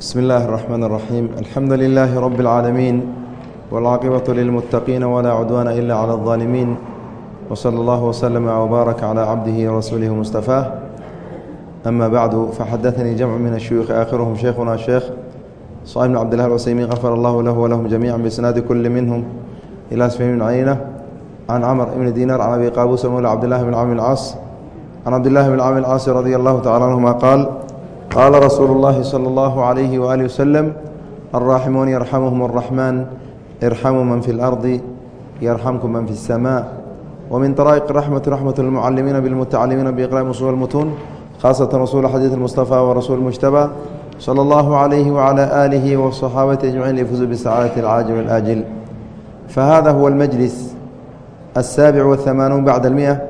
بسم الله الرحمن الرحيم الحمد لله رب العالمين والعاقبة للمتقين ولا عدوان إلا على الظالمين وصلى الله وسلم وبارك على عبده ورسوله مصطفاه أما بعد فحدثني جمع من الشيوخ آخرهم شيخنا الشيخ صائب بن عبد الله العسيمين غفر الله له ولهم جميعا بإسناد كل منهم إلى سفيان بن عيينة عن عمر بن دينار عن أبي قابوس مولى عبد الله بن عمرو العاص عن عبد الله بن عمرو العاص رضي الله تعالى عنهما قال قال رsuuل الlahi slى الlaه عlيه وآله وsلم الراaximuun يرxمهم الرحمن اrxموا maن في الأرض يرxمكم maن في السماء ومن طرائق الرحمة رحمة المعلمين بالمتعلمين بإقراء أصول المتون خاصة رسول xadيiث المصطفى ورسول المجتبى صلى الله عليه وعلى آله وصحاaبته أجمعين ليفوزوا بسعاadة العاجل والآجل فhذا هو المجلس السابع والثمانون بعد المئة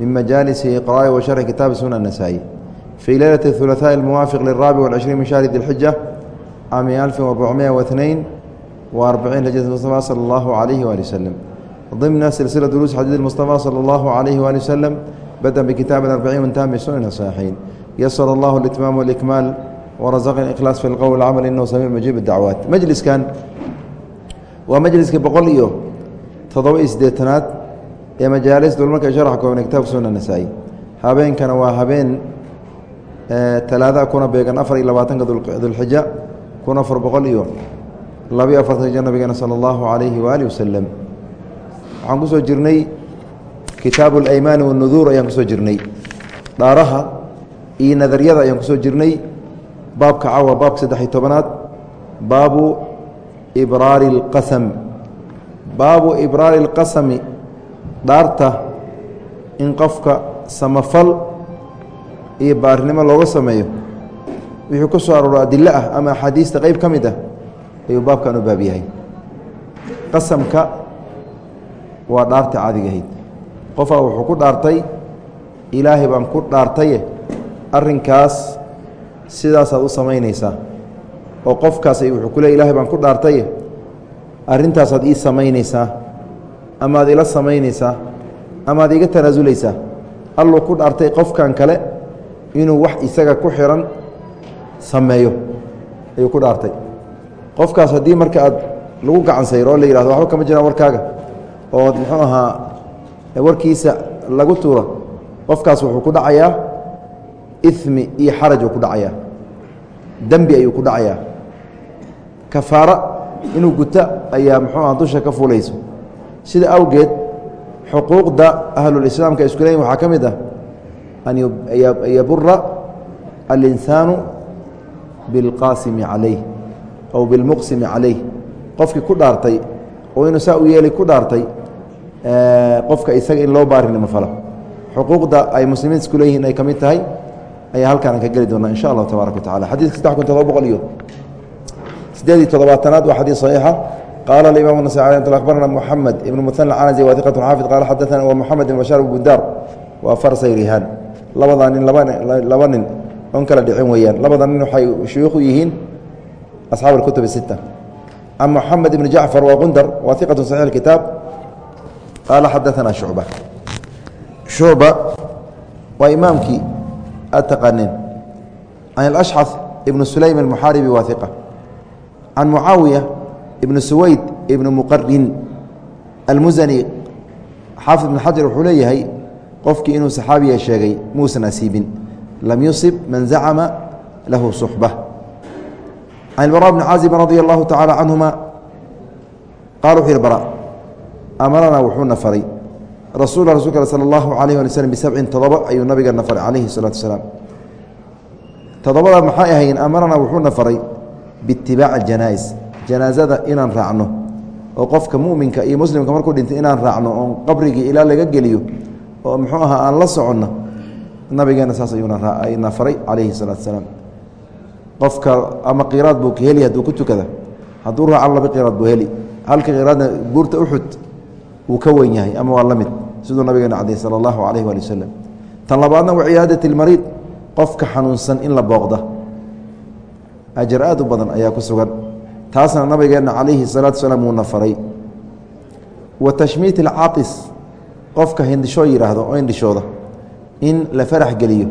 من مجالس إقراء وشرح كتاب سنن النسائي في ليلة الثلاثاء الموافق للرابع والعشرين من شهر ذي الحجة عام ألف وأربعمائة واثنين وأربعين هجرة المصطفى صلى الله عليه وآله وسلم ضمن سلسلة دروس حديث المصطفى صلى الله عليه وآله وسلم بدأ بكتاب الأربعين وانتهى بسنن الصحيحين يسر الله الإتمام والإكمال ورزقنا الإخلاص في القول والعمل إنه سميع مجيب الدعوات مجلس كان ومجلس بقول إيوه تضوء إسديتنات يا مجالس دول مركز شرح كون كتاب سنن النسائي هابين كان وهابين talaada kuna beegan afar iyo labaatanka dulxija kun afar boqol iyo labiyo afartan hija nabigeena sala allahu calayhi waaalih wasalam waxaan ku soo jirnay kitaabu alaymaani wanuduur ayaan ku soo jirnay. Dhaaraha iyo nadaryada ayaan ku soo jirnay. Baabka cawa baabka saddex-iyo tobanaad. Baabu ibraari اlqasam baabu ibraari اlqasami dhaarta in qofka samafal iyo baarinimo looga sameeyo wixii ku soo arooro adilo ah ama axaadiista qeyb ka mid ah ayuu baabkan u baab yahay. Qasamka waa dhaarta caadigahayd qofaa wuxuu ku dhaartay ilaahay baan ku dhaartaye arrinkaas sidaasaad u samaynaysaa. Oo qofkaas wuxuu ku leey ilahay baan ku dhaartaye arrintaasaad ii samaynaysaa amaad ila samaynaysaa amaad iga tanaasulaysaa alluu ku dhaartay qofkan kale inuu wax isaga ku xiran sameeyo ayuu ku dhaartay. Qofkaas haddii marka aad lagu gacan sayro oo la yihahdo waxba kama jiraan warkaaga. Oo muxuu ahaa warkiisa lagu tuuro qofkaas wuxuu ku dhacayaa imi iyo xaraj uu ku dhacayaa. Dembi ayuu ku dhacayaa. Kafaara inuu guta ayaa muxuu aha dusha ka fuulayso. Sida awgeed xuquuqda ahlulislaamka isku leeyihiin waxaa ka mid ah yabura alinsaanu bilqaasimi calayh aw bilmuqsimi calayh qofkii ku dhaartay oo inuu saa u yeelay ku dhaartay qofka isaga in loo baarinimo falo xuquuqda ay muslimiin isku leeyihiin ay ka mid tahay ayaa halkaan ka geli doonaa insha allahu tabaaraka wa tacala xadidka saddex kun todoba boqol iyo sideed iyo toddobaatanaad waa xadiid saxiixa qaala alimam nasai abarna moxamed ibnu muhan canazi wa iqatu xaafid qaala xadaana wa moxamed ibn bashaar bundaar waa farsay rihaan labadaa nin laba nin on kala dhicin weeyaan labada nin waxay shuyuukhu yihiin asxaab اkutub الsita can moxamed ibn jacfar waa gundar waa iqaة صaxiix kitaab qaala xadaثana shucba shucba waa imaamkii aad taqaaneen can اlأshxaث ibn sulaym الmuxaaribi waa iqa can mucaawiya ibn suwayd ibn muqarin almusani xaafid ibn xajar wuxuu leeyahay qofkii inuu saxaabiya sheegay muusan asiibin lam yusib man zacama lahu suxba. Can bara bni caazibin radia allahu tacaala canhuma qala wuxuu yihi bara amaranaa wuxuuna faray rasul rasulka sala allahu alayh ali slm bisabcin todoba ayuu nabigana faray calayhi salaatu wasalaam todobada maxay ahayn amaranaa wuxuuna faray biitibaaci janaa-is janaasada inaan raacno. Oo qofka muminka iyo muslimka markuu dhintay inaan raacno oon qabrigii ilaa laga geliyo oo muxuu ahaa aan la soconno nabigeena saas ayuuna faray calayhi salaatu salaam. Qofka ama qiraad buu heli hadduu ku tukada hadduu raacan laba qiraad buu heli. Halka qiraadna buurta uxud wuu ka wen yahay ama waa la mid siduu nabigeena cadey sala allahu calayh waali wasalam tan labaadna wa ciyaadat ilmariid qofka xanuunsan in la booqda ajar aad u badan ayaa ku sugan. Taasna nabigeenna calayhi salaatu salaam wuuna faray. Wa tashmiit alcaatis qofka hindishoo yidhaahdo oo hindhishooda in la farax geliyo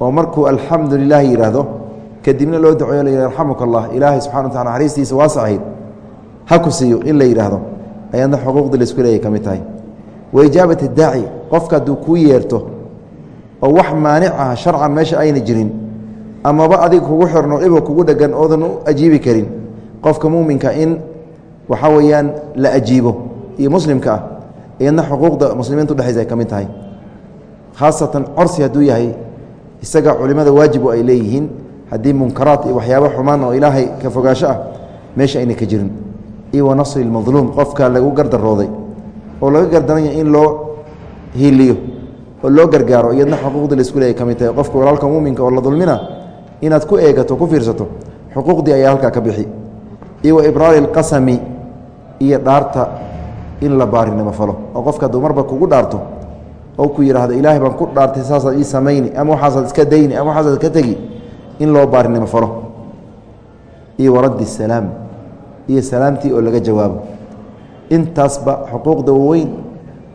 oo markuu alxamdu lilah yidhaahdo kadibna loo duceeyo la yidhah arxamuka allah ilaahay subxana wa tacala naxariistiisa waasacayd ha ku siiyo in la yidhaahdo ayaadna xuquuqdii la isku leeyay ka mid tahay. Wa ijaabati daaci qofka hadduu kuu yeerto oo wax maanic ah sharcan meesha ayna jirin amaba adiga kugu xirno dhibo kugu dhegan oodan u ajiibi karin qofka muuminka in waxaa weeyaan la ajiibo iyo muslimka ah iyadna xuquuqda muslimiinta udhexaysa ay ka mid tahay. Khaasatan corsi hadduu yahay isaga culimada waajibu ay leeyihiin. Haddii munkaraad iyo waxyaaba xumaan oo ilaahay ka fogaasho ah meesha ayna ka jirin. Iyo wa nasri lmadluum qofka lagu gardarooday oo laga gardanaya in loo hiiliyo oo loo gargaaro iyadna xuquuqdii la isku leeyay ka mid tahay. Qofka walaalka muuminka oo la dulmina inaad ku eegato ku fiirsato xuquuqdii ayaa halkaa ka bixi. Iyo wa ibraari اlqasami iyo dhaarta in la baarinimo falo oo qofka hadduu marba kugu dhaarto oo ku yidhaahdo ilaahay baan ku dhaartay saasaad ii samayni ama waxaasaad iska dayni ama waxaasaad ka tegi in loo baarinimo falo. Iyo waraddi salaam iyo salaamtii oo laga jawaabo. Intaasba xuquuqda waweyn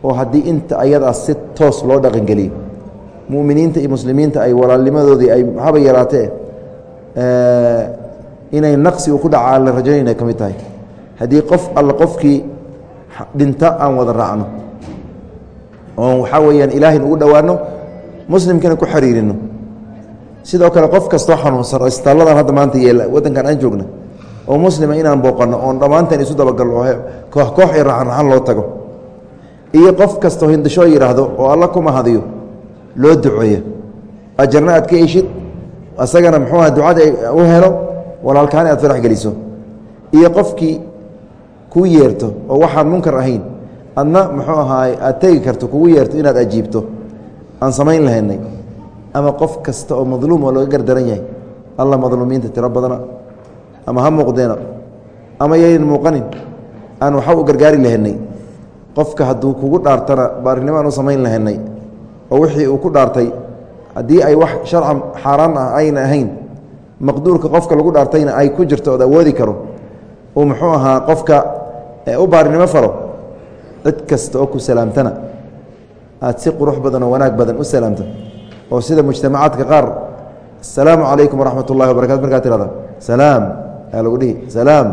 oo haddii inta ayadaas si toos loo dhaqangeliyo. Mu'miniinta iyo muslimiinta ay walaalnimadoodii ay haba yaraatee inay naqsi uu ku dhacaa la rajaynayna ka mid tahay. Haddii qof alla qofkii dhinta aan wada raacno. Oon waxaa weeyaan ilaahayn ugu dhowaano muslimkana ku xiriirino. Sidoo kale qof kastoo xanuunsan oo isbitaaladan hadda maanta yeela waddankan aan joogna oo muslima inaan booqanno oon dhammaanteen isu dabagalno oo koox koox iyo raxan loo tago. Iyo qof kastoo hindashoo yidhaahdo oo alla ku mahadiyo loo duceeyo. Ajarna aad ka eshid asagana muxuuaha ducada u helo walaalkaani aad farax geliso iyo qofkii kuu yeerto oo waxaan munkar ahayn adna muxuu ahaay aad tegi karto kugu yeerto inaad ajiibto. Aan samayn lahaynay. Ama qof kasta oo madluum oo laga gardaran yahay alla madluumiinta tiro badana. Ama ha muuqdeena. Ama yaynan muuqanin aan waxa u gargaari lahaynay. Qofka hadduu kugu dhaartana baarinimo aan u samayn lahaynay oo wixii uu ku dhaartay haddii ay wax sharcan xaaraan ah ayna ahayn maqduurka qofka lagu dhaartayna ay ku jirto ood awoodi karo uu muxuu ahaa qofka u baarinimo falo cid kasta oo ku salaamtana aad si qurux badan oo wanaag badan u salaamto oo sida mujtamacaadka qaar asalaamu calaykum waraxmat ullahi wabarakatu markaa tirahda salaam ayaa lagu dhihi salaam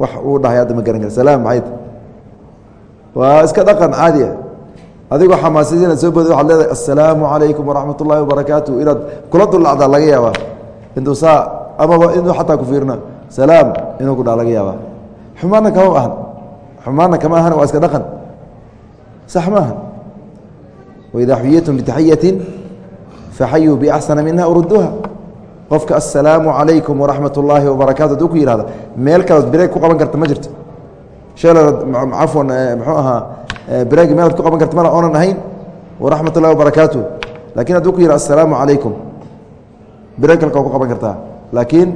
wax uu dhahay hadda ma garan kara salaam maxayd waa iska dhaqan caadi ah. Adigoo xamaasiyad inaad soo boodi waxad leedahay assalaamu calaykum waraxmat ullahi wabarakaatu inaad kula dullacdaa laga yaabaa. Intuu saa amaba inuu xataa ku fiirna salaam inuu ku dhaa laga yaabaa xumaanna kama ahan. Xumaanna kama ahan waa iska dhaqan. Sax ma ahan. Waidaa xuyitum bitaxiyatin faxayuu biaxsana minha uruduuha qofka assalaamu calaykum waraxmat ullaahi wabarakaatu haduu ku yihahda meel kalood bireeg ku qaban karta ma jirto. Sheelad cafwan muxuu ahaa bireegi meelaad ku qaban karta mana oonan ahayn. Waraxmat ullahi wabarakaatu laakiin hadduu ku yihah assalaamu calaykum bireeg kalka waa ku qaban kartaa. Laakiin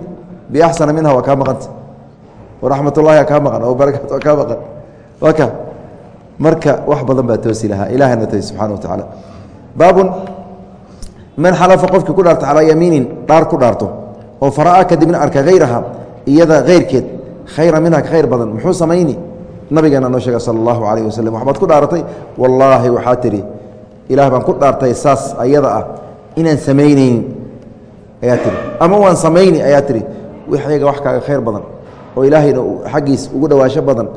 biaxsana minha waa kaa maqanta waraxmat ullahi kaa maqan oo barakaatu waa kaa maqan. Waa ka. Marka wax badan baa toosi lahaa. Ilahana toosi subxana wa tacaala. Baabun man xalafa qofkii ku dhaarto calaa yamiinin dhaar ku dhaarto oo fara'a kadibna arka hayraha iyada hayrkeed khayra minha ka khayr badan. Muxuu samayni? Nabigeena noo sheega sala allahu calayh wasalam waxbaad ku dhaaratay wallaahi waxaa tidhi ilaah baan ku dhaartay saas ayada ah inaan samaynaynin ayaa tihi ama waan samayni? Ayaa tihi wixayga wax kaaga khayr badan oo ilaahayna xaggiis ugu dhawaasho badan.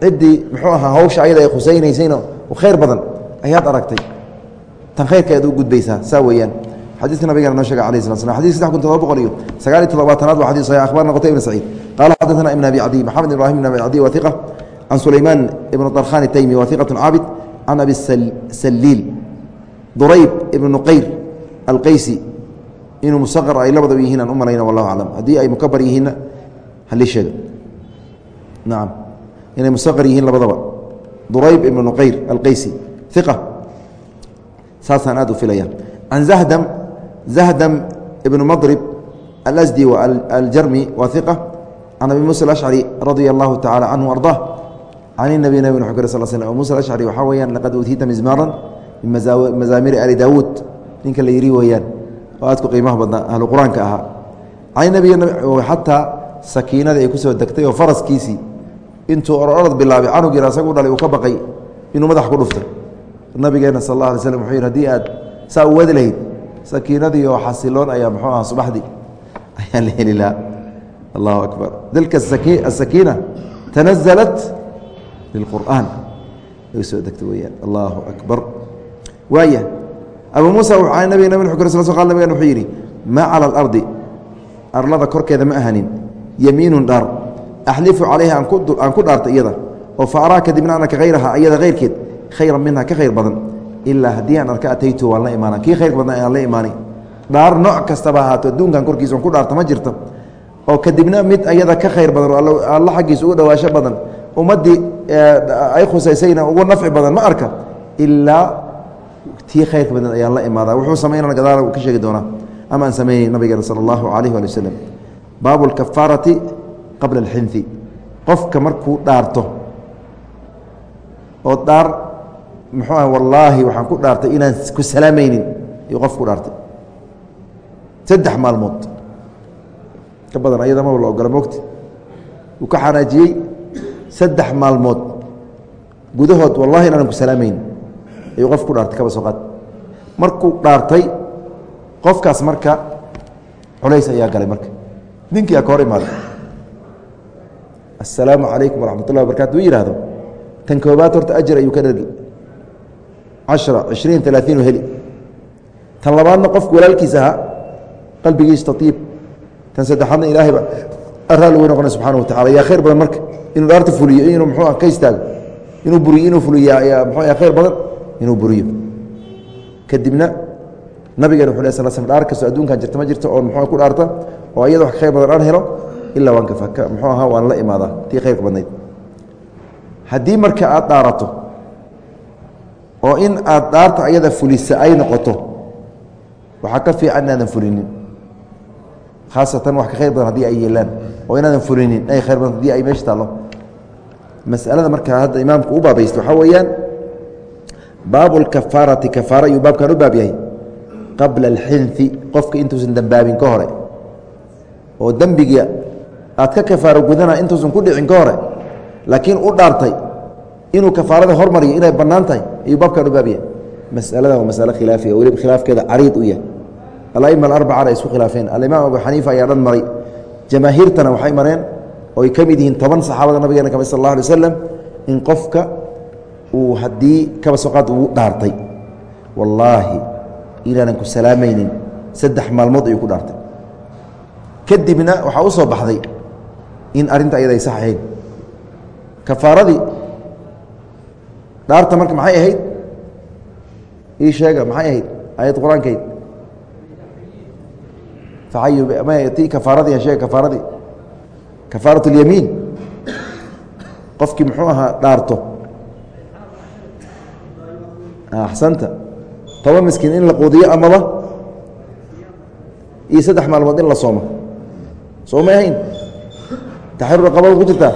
Ciddii muxuu ahaa hawsha ayada ay khusaynaysayno khayr badan ayaad aragtay. Tan khayrka ayaad u gudbaysaa saa weeyaan. Xadiiska nabigana noo sheega alayh slat slam xadis saddex kun todoba boqol iyo sagaal iyo toddobaatanaad waa xadis saxiix akhbarna qotay ibn saciid. Qaala xadathana ibn abi cadiy maxamed ibrahim ibn abi cadiy waa hiqa can sulaymaan ibn darkhan itaymi waa hiqatun caabid can abi saliil durayb ibn nuqayr alqaysi inuu musaqar ay labadaba yihiin aan u malayna wallahu aclam haddii ay mukabar yihiinna halii sheega nacam inay musaqar yihiin labadaba. Durayb ibn nuqayr alqaysi iqa saasaan aad u filaya can zahdam zahdam ibn madrib alasdi aljarmi wa iqa can abi musa alashcari radia allahu tacala canhu ardah can inabi nabig wxu kr sal sl abu musa alashcari waxaa weyaan laqad uutiita mizmaaran min mazaamiri ali daawuud. Ninka la yiri weeyaan oo aad ku qiimaha badnaa ahlu qur'aanka ahaa. Can nabi xataa sakiinadii ay ku soo degtay oo faraskiisii intuu ororod bilaabay canug yar asagu dhalay uu ka baqay inuu madax ku dhuftay. Nabigeena sal alla alay slm wuxuu yidhi haddii aad saa u wadi lahayd sakiinadii oo xasiloon ayaa muxuu aha subaxdii? Ayaa la heli lahaa. Allahu akbar. Dalka asakiina tanazalat lilqur'aan. Ay soo degta weyaan allahu akbar. Waaya abu muusa nabig nab q sl qa nabgan wuxuu yidhi maa cala alardi arlada korkeeda ma ahanin yamiinun dhaar axlifu calayha aan ku dhaarta iyada oo fa araa kadibna anaka hayraha iyada hayrkeed khayran minha ka khayr badan ilaa haddii aan arka ataytu waan la imaana kii khayr badan aan la imaanay dhaar nooc kastaba ahaato adduunkan korkiisa ku dhaarta ma jirto oo kadibna mid ayada ka khayr badan alla xaggiisa uga dhawaasho badan ummaddii ay khusaysayna ugu nafci badan ma arka ilaa tii khayrka badan ayaan la imaadaa wuxuu samaynana gadaal ka sheegi doonaa ama aan sameynay nabigeena sala allahu calayh waali wasalam baabu alkafaarati qabla alxinhi qofka markuu dhaarto oo dhaar muxuu ah wallaahi waxaan ku dhaartay inaan ku salaamaynin iyo qof dhaartay. Saddex maalmood. Ka badan ayada maba la ogola mogta uu ka xanaajiyey saddex maalmood. Gudahood wallahi inaanan ku salaamaynin ayuu qof dhaartay kaba soo qaad markuu dhaartay qofkaas marka culays ayaa galay marka. Ninkii aa ka hor imaaday assalaamu calaykum waraxmat ullahi wabarakatu u yihahdo tan koobaad horta ajar ayuu ka dhargi cashra cishriin talaaiin u heli. Tan labaadna qofku walaalkiis ahaa qalbigiis taiib tan saddexaadna ilaahayba araal wey noqona subxana wa tacala yaa khayr badan marka inuu dhaarta fuliyo inuu mxuu ka istaago. Inuu buriyo inuu fuliyo mxuu khayr badan inuu buriyo. Kadibna nabigeena wuxu leh sal sl dhaar kastoo adduunkan jirta ma jirto oo muxuu ku dhaarta oo iyada wax khayr badan aan helo ilaa waan muxuu ahaa waan la imaadaa tii khayrka badnayd. Haddii marka aad dhaarato oo in aad dhaarta ayada fulisa ay noqoto waxaa ka fiican inaadan fulinin. Khaasatan wax ka khayr badan haddii ay yeelaan oo inaadan fulinin ay khayr badan haddii ay meesha taallo. Masalada marka hadda imaamku u baabaysta waxaa weeyaan baabu اlkafaarati kafaara ayuu baabkan u baab qabla alxinhi qofka intuusan dembaabin ka hore. Oo dembiga aad ka kafaaro gudana intuusan ku dhicin ka hore laakiin u dhaartay inuu kafaarada hormariyo inay bannaan tahay ayuu baabkan u masalada waa masalo khilaafiya weliba khilaafkeeda cariid u yahay. Alaima alarbacana isku khilaafeen. Alimaam abu xaniifa ayaa dhan maray. Jamaahiirtana waxay mareen oo ay ka mid yihiin toban saxaabada nabigeena kame sal alla alay waslam in qofka uu haddii kaba soqaad ugu dhaartay. Wallaahi inaanan ku salaamaynin saddex maalmood ayuu ku dhaartay. Kadibna waxaa u baxday in arrinta ayada ay sax ahayd. Kafaaradii dhaarta marka maxay ahayd? Ii sheega maxay ahayd? Aayad qur'aankayd ti kafaaradii sheega kafaaradii kafaarat اlyamiin qofkii muxuu ahaa dhaarto? Axsanta. Toban miskiin in la quudiyo amaba iyo saddex maalmood in la soomo. Soo may ahayn taxriir raqabada ku jirtaa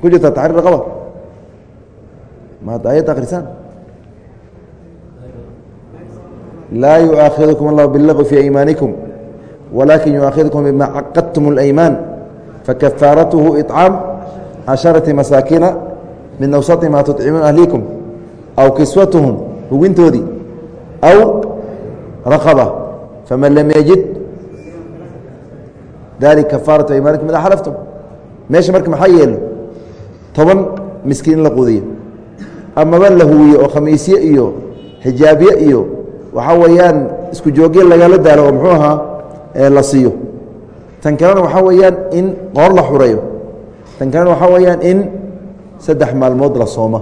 ku jirtaa taxriir raqaba maad ayadda akrisaan laa yuaakhidkum اllah biاlagwi fii aymaanikum walakin yuaakhidkum bima caqadtum اlaymaan fakafaaratuhu iطcaam casharati masaakiina min awsati ma tuطcimuun ahlikum aw kiswatuhum hugintoodii aw raqaba faman lam yajid dalik kafaaratu aymaanikum idaa xalaftum meesha marka maxaa yeelo toban miskiin in la quudiyo amaba la huwiyo oo khamiisye iyo xijaabye iyo waxaa weeyaan isku joogye lagala daalo oo muxuu ahaa la siiyo tan kalena waxaa weeyaan in qoor la xureeyo tan kalena waxaa weeyaan in saddex maalmood la sooma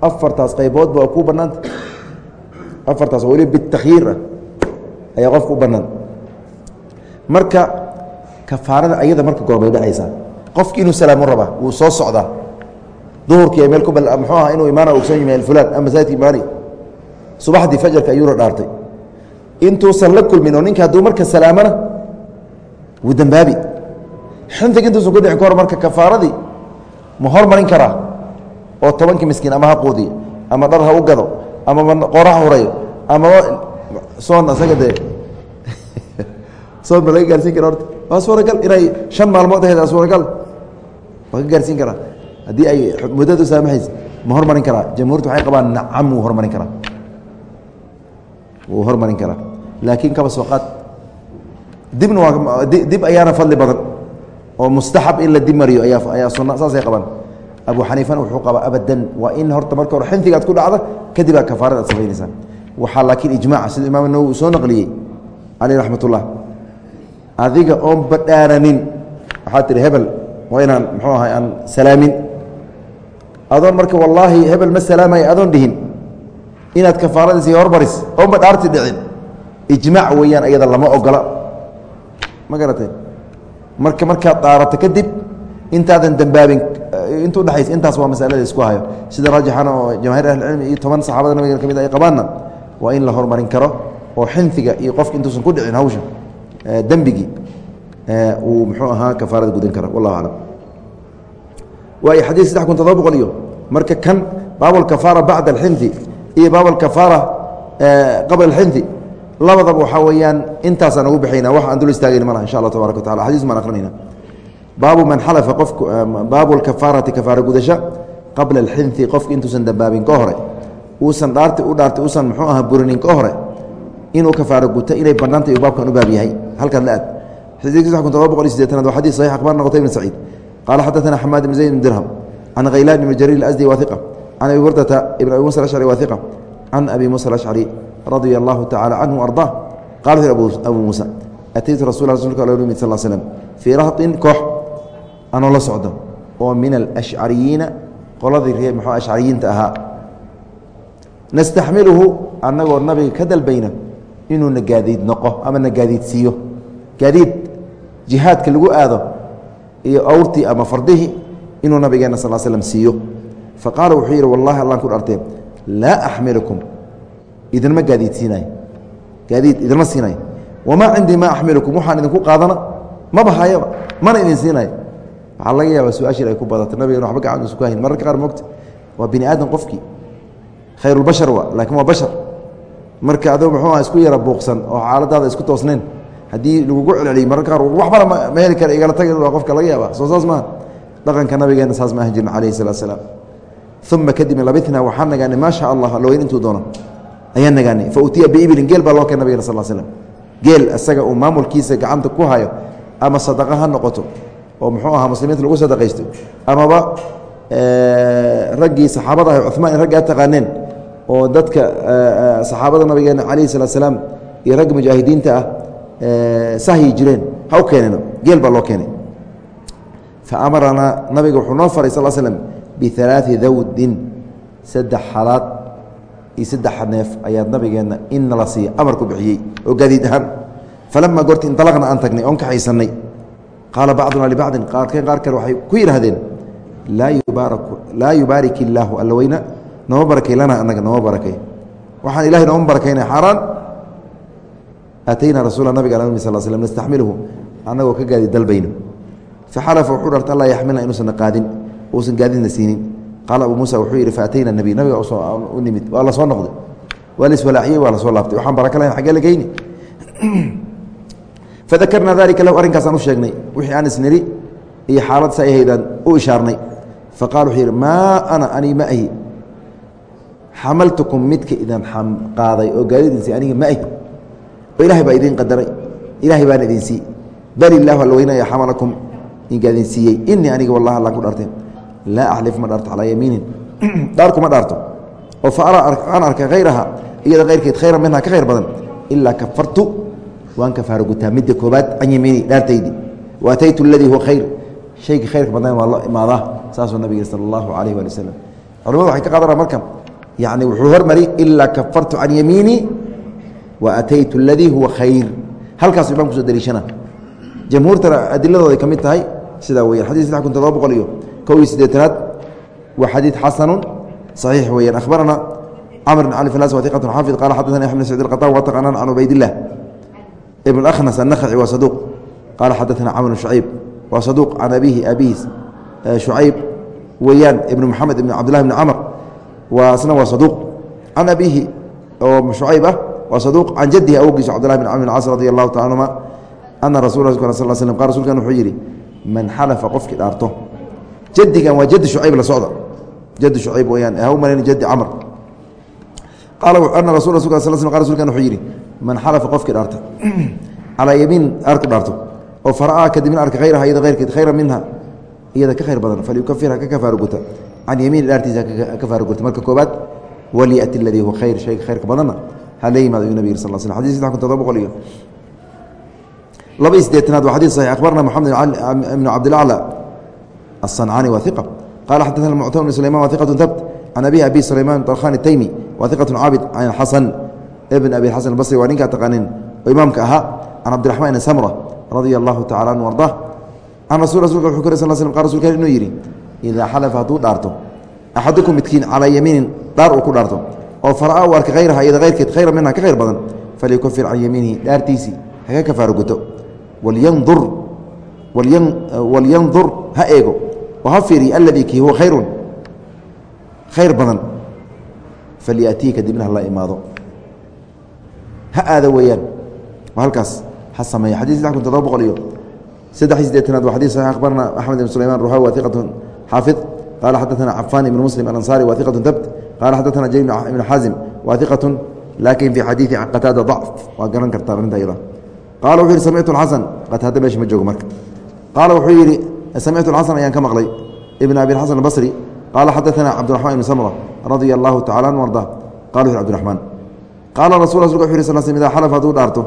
afartaas qayboodba waa ku bannaanta afartaas oo weliba ah ayaa qofka u bannaan marka kafaarada ayada marka goorbay dhacaysaa qofki inuu salaamu rabaa wuu soo socdaa. Duhurkii meel ku muxuu aha inuu imaana ogsan yimi fulaan ama masaajidka imaanay subaxdii fajarka ayuuna dhaartay intuusan la kulmin oo ninka hadduu marka salaamana wuu dembaabi xintig intuusan ku dhicin ka hor marka kafaaradii ma hormarin karaa oo tobankii miskiin ama ha quudiyo ama dhar ha u gado amaba qora ha horeeyo amaba soon asaga dee. Soon ma laga gaarsiin kara horta waa suuragal inay shan maalmood ahayd suuragal. Waa ka gaarsiin karaa? Haddii ay muddadu saamaxaysa ma hormarin karaa? Jamhuurtu waxay qabaan nacam wuu hormarin karaa. Wuu hormarin karaa. Laakiin kaba soo qaad. Dibna waa dib ayaana fadli badan. Oo mustaxab in la dib mariyo ayaa ayaa sunna saasay qabaan. Abu xaniifana wuxuu qabaa abadan. Waa in horta marka hore xinfiga ad ku dhacda kadib aa kafaarada ad samaynaysaa waxaa laakiin ijmaaca sida imaam nawowi uu soo naqliyey caleyh raxmat adiga oon badhaaranin. Waxaa tihi hebel waa inaan muxuu ahay aan salaamin. Adoon marka wallaahi hebel ma salaamaya adoon dhihin. Inaad kafaaradiisi hormaris oonba dhaarti dhicin. Ijmaac weeyaan iyada lama ogola. Ma garatay? Marka markaad dhaarato kadib intaadan dambaabin inta udhexaysa intaas waa masalada isku hayo. Sida raajixana oo jamahir ahlicilmi iyo toban saxaabada nabiga ka ay qabaanna waa in la hormarin karo oo xinfiga iyo qofka intuusan ku dhicin hawsha dembigii uu muxuu ahaa kafaarada gudan kara wallahu aclam waayo xadiid saddex kun todoba boqol iyo marka kan baabulkafaara bacda alxinfi iyo baabulkafaara qabla alxinfi labadaba waxaa weeyaan intaasaan ugu bixayna wax aan dul istaagayna malaha insha allah tabarak wa tacala xadiis baan akrinayna baabu man xalafa qofku baabu lkafaarati kafaara gudasho qabla alxinfi qofka intuusan dambaabin ka hore uusan dhaarti u dhaartay uusan muxuu aha burinin ka hore inuu kafaaro guto inay bannaantay uu baabkan u baab yahay halkaad la aad. Xadiidka kun todoba boqol iyo sideetanaad waa xadiis saxiix akhbarna qutayb bn saciid. Qaala xadaثana xamaad ibn zayd bn dirham can khaylaan ibn jariir اlasdi wahiqa can abi burdata ibn abi musa ashcri wahiqa can abi musa alashcari radia allahu tacala canhu ardaa qala wuxu abu muusa ataytu rasul rasulka al yimid sal slm fii rahtin koox anoo la socdo oo min alashcariyiina qoladii ree muxuu ashcariyiinta ahaa. Nastaxmiluhu annagoo nabiga ka dalbayna inuu na gaadiid noqo ama na gaadiid jihaadka lagu aado iyo awrtii ama fardihii inuu nabigeena sal slm siiyo. Faqaala wuxuu yidhi wallahi allaan ku dhartee laa axmilukum idinma gaadiid siinayo gaadiid idinma siinayo. Wamaa cindii maa axmilukum waxaan idinku qaadana maba hayaba mana idin siinayo. Waxaa laga yaabaa su'aashii ay ku badato nabigan waxba gacan isu ku hayn mararka qaar mogta waa bini aadam qofkii. Khayrulbashar waa laakiin waa bashar. Marka adoo muxuu ah isku yara buuqsan oo xaaladaada isku toosnayn haddii lagugu celceliy mararka qaar waxbana ma heli kara igala tagi waa qofka laga yaaba soo saas maaha dhaqanka nabigeena saas ma ahan jirna calayhi salatu salaam uma kadibna labitnaa waxaan nagaanay maa sha allah alloweyn intuu doono. Ayaan nagaanay fa utiya biibilin geel baa loo keen nabigena sal slm geel isaga uu maamulkiisa gacanta ku hayo ama sadaqa ha noqoto oo muxuu ahaa muslimiinta lagu sadaqaysto amaba raggii saxaabada ah cumaan in raggaa taqaaneen oo dadka saxaabada nabigeena calayhi salaat slaam iyo ragga mujaahidiinta ah sahyi jireen ha u keeneno geel baa loo keenay. Fa amaranaa nabiga wuxuu noo faray sal slm bialaai dawdin saddex xalaad iyo saddex neef ayaad nabigeenna in nala siiya amar ku bixiyey oo gaadiid ahaan. Falamaa goorti inalaqna aan tagnay oon kaxaysannay qaala bacduna libacdin qaarkeen qaar kale waxay ku yidhaahdeen laa yubaarik illaahu alla weyna nooma barakay lana anaga nooma barakay. Waxaan ilahay nooma barakaynay xaaraan aataynaa rasuula nabiga al sal slm nastaxmiluhu annagoo ka gaadi dalbayno faxalafa wuxuu dharta alla yaxmilna inuusan qaadin uusan gaadidna siinin qaala abuu muusa wuxuu yidhi faatayna nabiy nabiga u nimid waa la soo noqday waa la iswalaaciyey waa la soo laabtay waxaan baraka lahayn xaggee la geyni fadakarnaa dalika lahu arrinkaasaan u sheegnay wixii aan isniri iyo xaalad sa ay haydaan u ishaarnay faqala wuxuu yidhi maa ana ani ma ahi xamaltukum midka idin qaaday oo gaadidiinsi aniga ma ahi ilahay baa idiin qadaray. Ilahay baana idin sii. Bal illaahu alweynaya xamalakum ingaadin siiyey. Inii aniga wallahi allaan ku dhaarteen. Laa axlif ma dhaarto calaa yamiinin. Dhaar kuma dhaarto. Oo fa aan arka hayraha iyada kayrkeed khayra minha ka khayr badan. Ilaa kafartu waan kafaaro gutaa. Midda koobaad can yamiini dhaartaydi. Wa ataytu aladii huwa khayr. Shayga khayrka badnaan waa loo imaadaa saasuu nabig sala allahu calayh waali wasalam culimadu waxay ka qaadana marka yani wuxuu hormari ilaa kafartu can yamiinii wa ataytu aladii huwa khayr halkaasuu imamku soo daliishana jamhuurtana adiladooday ka mid tahay sidaa weyan xadid saddex kun todoba boqol iyo kow iyo siddeetanaad waa xadiid xasanu صaxiix weeyaan akhbarana camr bn cali falas waiqat xaafid qala xadana axmed sacid alqaطan wataqanan can cubaydillah ibn akhnas annakhaci waa saduuq qala xadaثana camr bn shucayb waa saduuq can abihi abihiis shucayb weeyaan ibn moxamed ibn cabdillahi bn camr waa isna waa saduuq can abihi oo shucayb ah waa saduuq can jadihi awgiisa cabdillahi bn camr cas radi allahu taala anhuma ana rasul sal slm qa rasulkan wuxuu yidhi man xalafa qofkii dhaarto. Jadigan waa jadi shucayb la socda. Jadi shucayb weyaan ha u malayn jadi camr qaala ana rasul rasulka sal sl qa rasulkan wuxuu yidhi man xalafa qofkii dhaarta. Calaa yamiin dhaar ku dhaarto. Oo fara'aa kadibna arka hayraha iyada hayrkeed khayra minha. Iyada ka khayr badan falyukafirha ka kafaaraguta can yamiini dhaartiisa ka kafaaraguta marka koobaad walyati aladii huwa khayr shayga khayrka badanna hala yimaado ayuu nabig sal sl xadis saddex kun todoba boqol iyo laba iyo sideetanaad waa xadis saxiix. Akhbarna moxamed ah, ibn cabdilacla aلصancani wa iqa qala xadana muctama bn sulayman wa iqatu habt can abihi abi sulayman tarkhan taymi wa iqatu cabid can xasan ibn abi xasan albasri. Waa ninkaa taqaanin oo imaamka ahaa. Can cabdiraxman ibn samra radia allahu tacala an arda can rasul rasulka wuxuu kore sal sl qa rasulkan inuu yidhi idaa xalafa hadduu dhaarto axadukum midkiin calaa yamiinin dhaar uu ku dhaarto oo fara u arkay hayraha iyada hayrkeed khayra minha ka khayr badan. Falyukafir can yamiinihi dhaartiisii haga kafaaro guto walyandur ha eego. Oo ha fiiriy aladii kii huwa khayrun. Khayr badan. Falyaatii kadibna hala imaado. Ha aada weeyaan. Oo halkaas ha sameeya xadii saddex kun todoba boqol iyo saddexii sideetanaad waa xadii saxiix akhbarana axmed ibn sulayman ruhawi waa xaafid. Qaala xadaana cafaan ibn muslim alansaari waa iqatun qaala xadana j ibn xasim waiqat laakin fii xadiidi qataada dacf waa garan kartaa arinta ayada qaala wuxuu yihi samictu xasan qataada meesha ma joogo marka qaala wuxuu yidhi samictu xasan ayaan ka maqlay ibn abi xasan albasri qaala xadaana cabdiraxman ibn samra radia allahu tacala an arda qala wuxu abdiraxmaan qaala rasul rasulka wuxu yhi sal sl idaa xalafa hadduu dhaarto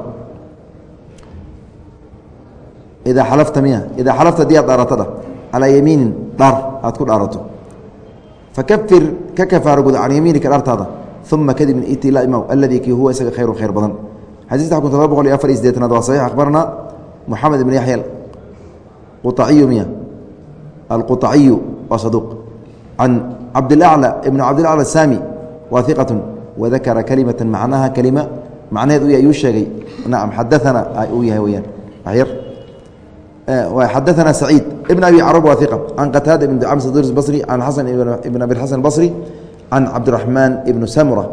idaa xalafta miya idaa xalafta diyaad dhaaratada calaa yamiinin dhaar aad ku dhaarato fakafir ka kafaaraguda can yamiinika dhartaada uma kadib iti ma aladii ki huwa isaga khayru khayr badan xadiiska kun todoba boqol iyo afar iyo sideetanaad waa saxiix akhbarana moxamed ibn yaxya quaciyu miya alquaciyu waa saduuq can cabdilacla ibn cabdilacla saami waa iqatu wadakara kalimata macnaha kalima macnaheed u ayuu sheegay nacam xadaana uu yahay weyaan yar xadaana saciid بn abi carb wa iqa can qataada ibn dcam صdr bصri can xasan ibn abi xasan الbصri can cabdiرaحmaan ibn samura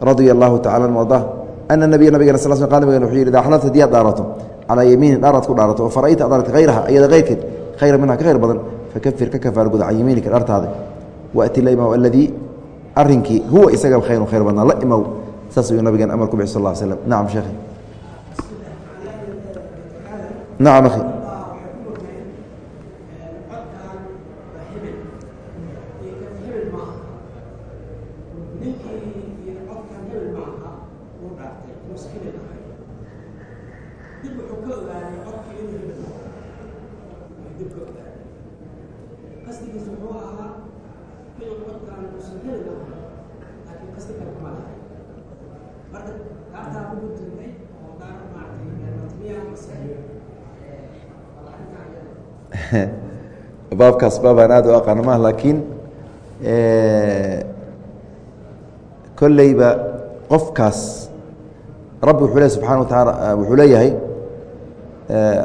radia الlahu tacala an arضah ana nabiya nabigeen sal sl qal nabgen wuxuu yidhi ida xalafta hadii aad dhaarato calaa yamiinin dhaaraad ku dhaarato oo fara'ayta ad aragta hayraha iyada hayrkeed khayra minha ka khayr badan fakafir ka kafaar guda can yamiinika dhaartaada waأti la imaw aladii arinkii huwa isaga khayru khayr badnaa la imaw saas ayuu nabigeen amar ku bixi sal slam nacam sheekhi nacam akhi baabkaas baabaan aad u aqaano maha laakiin kolleyba qofkaas rabbi wuxuu le subxana wa taala wuxuu leeyahay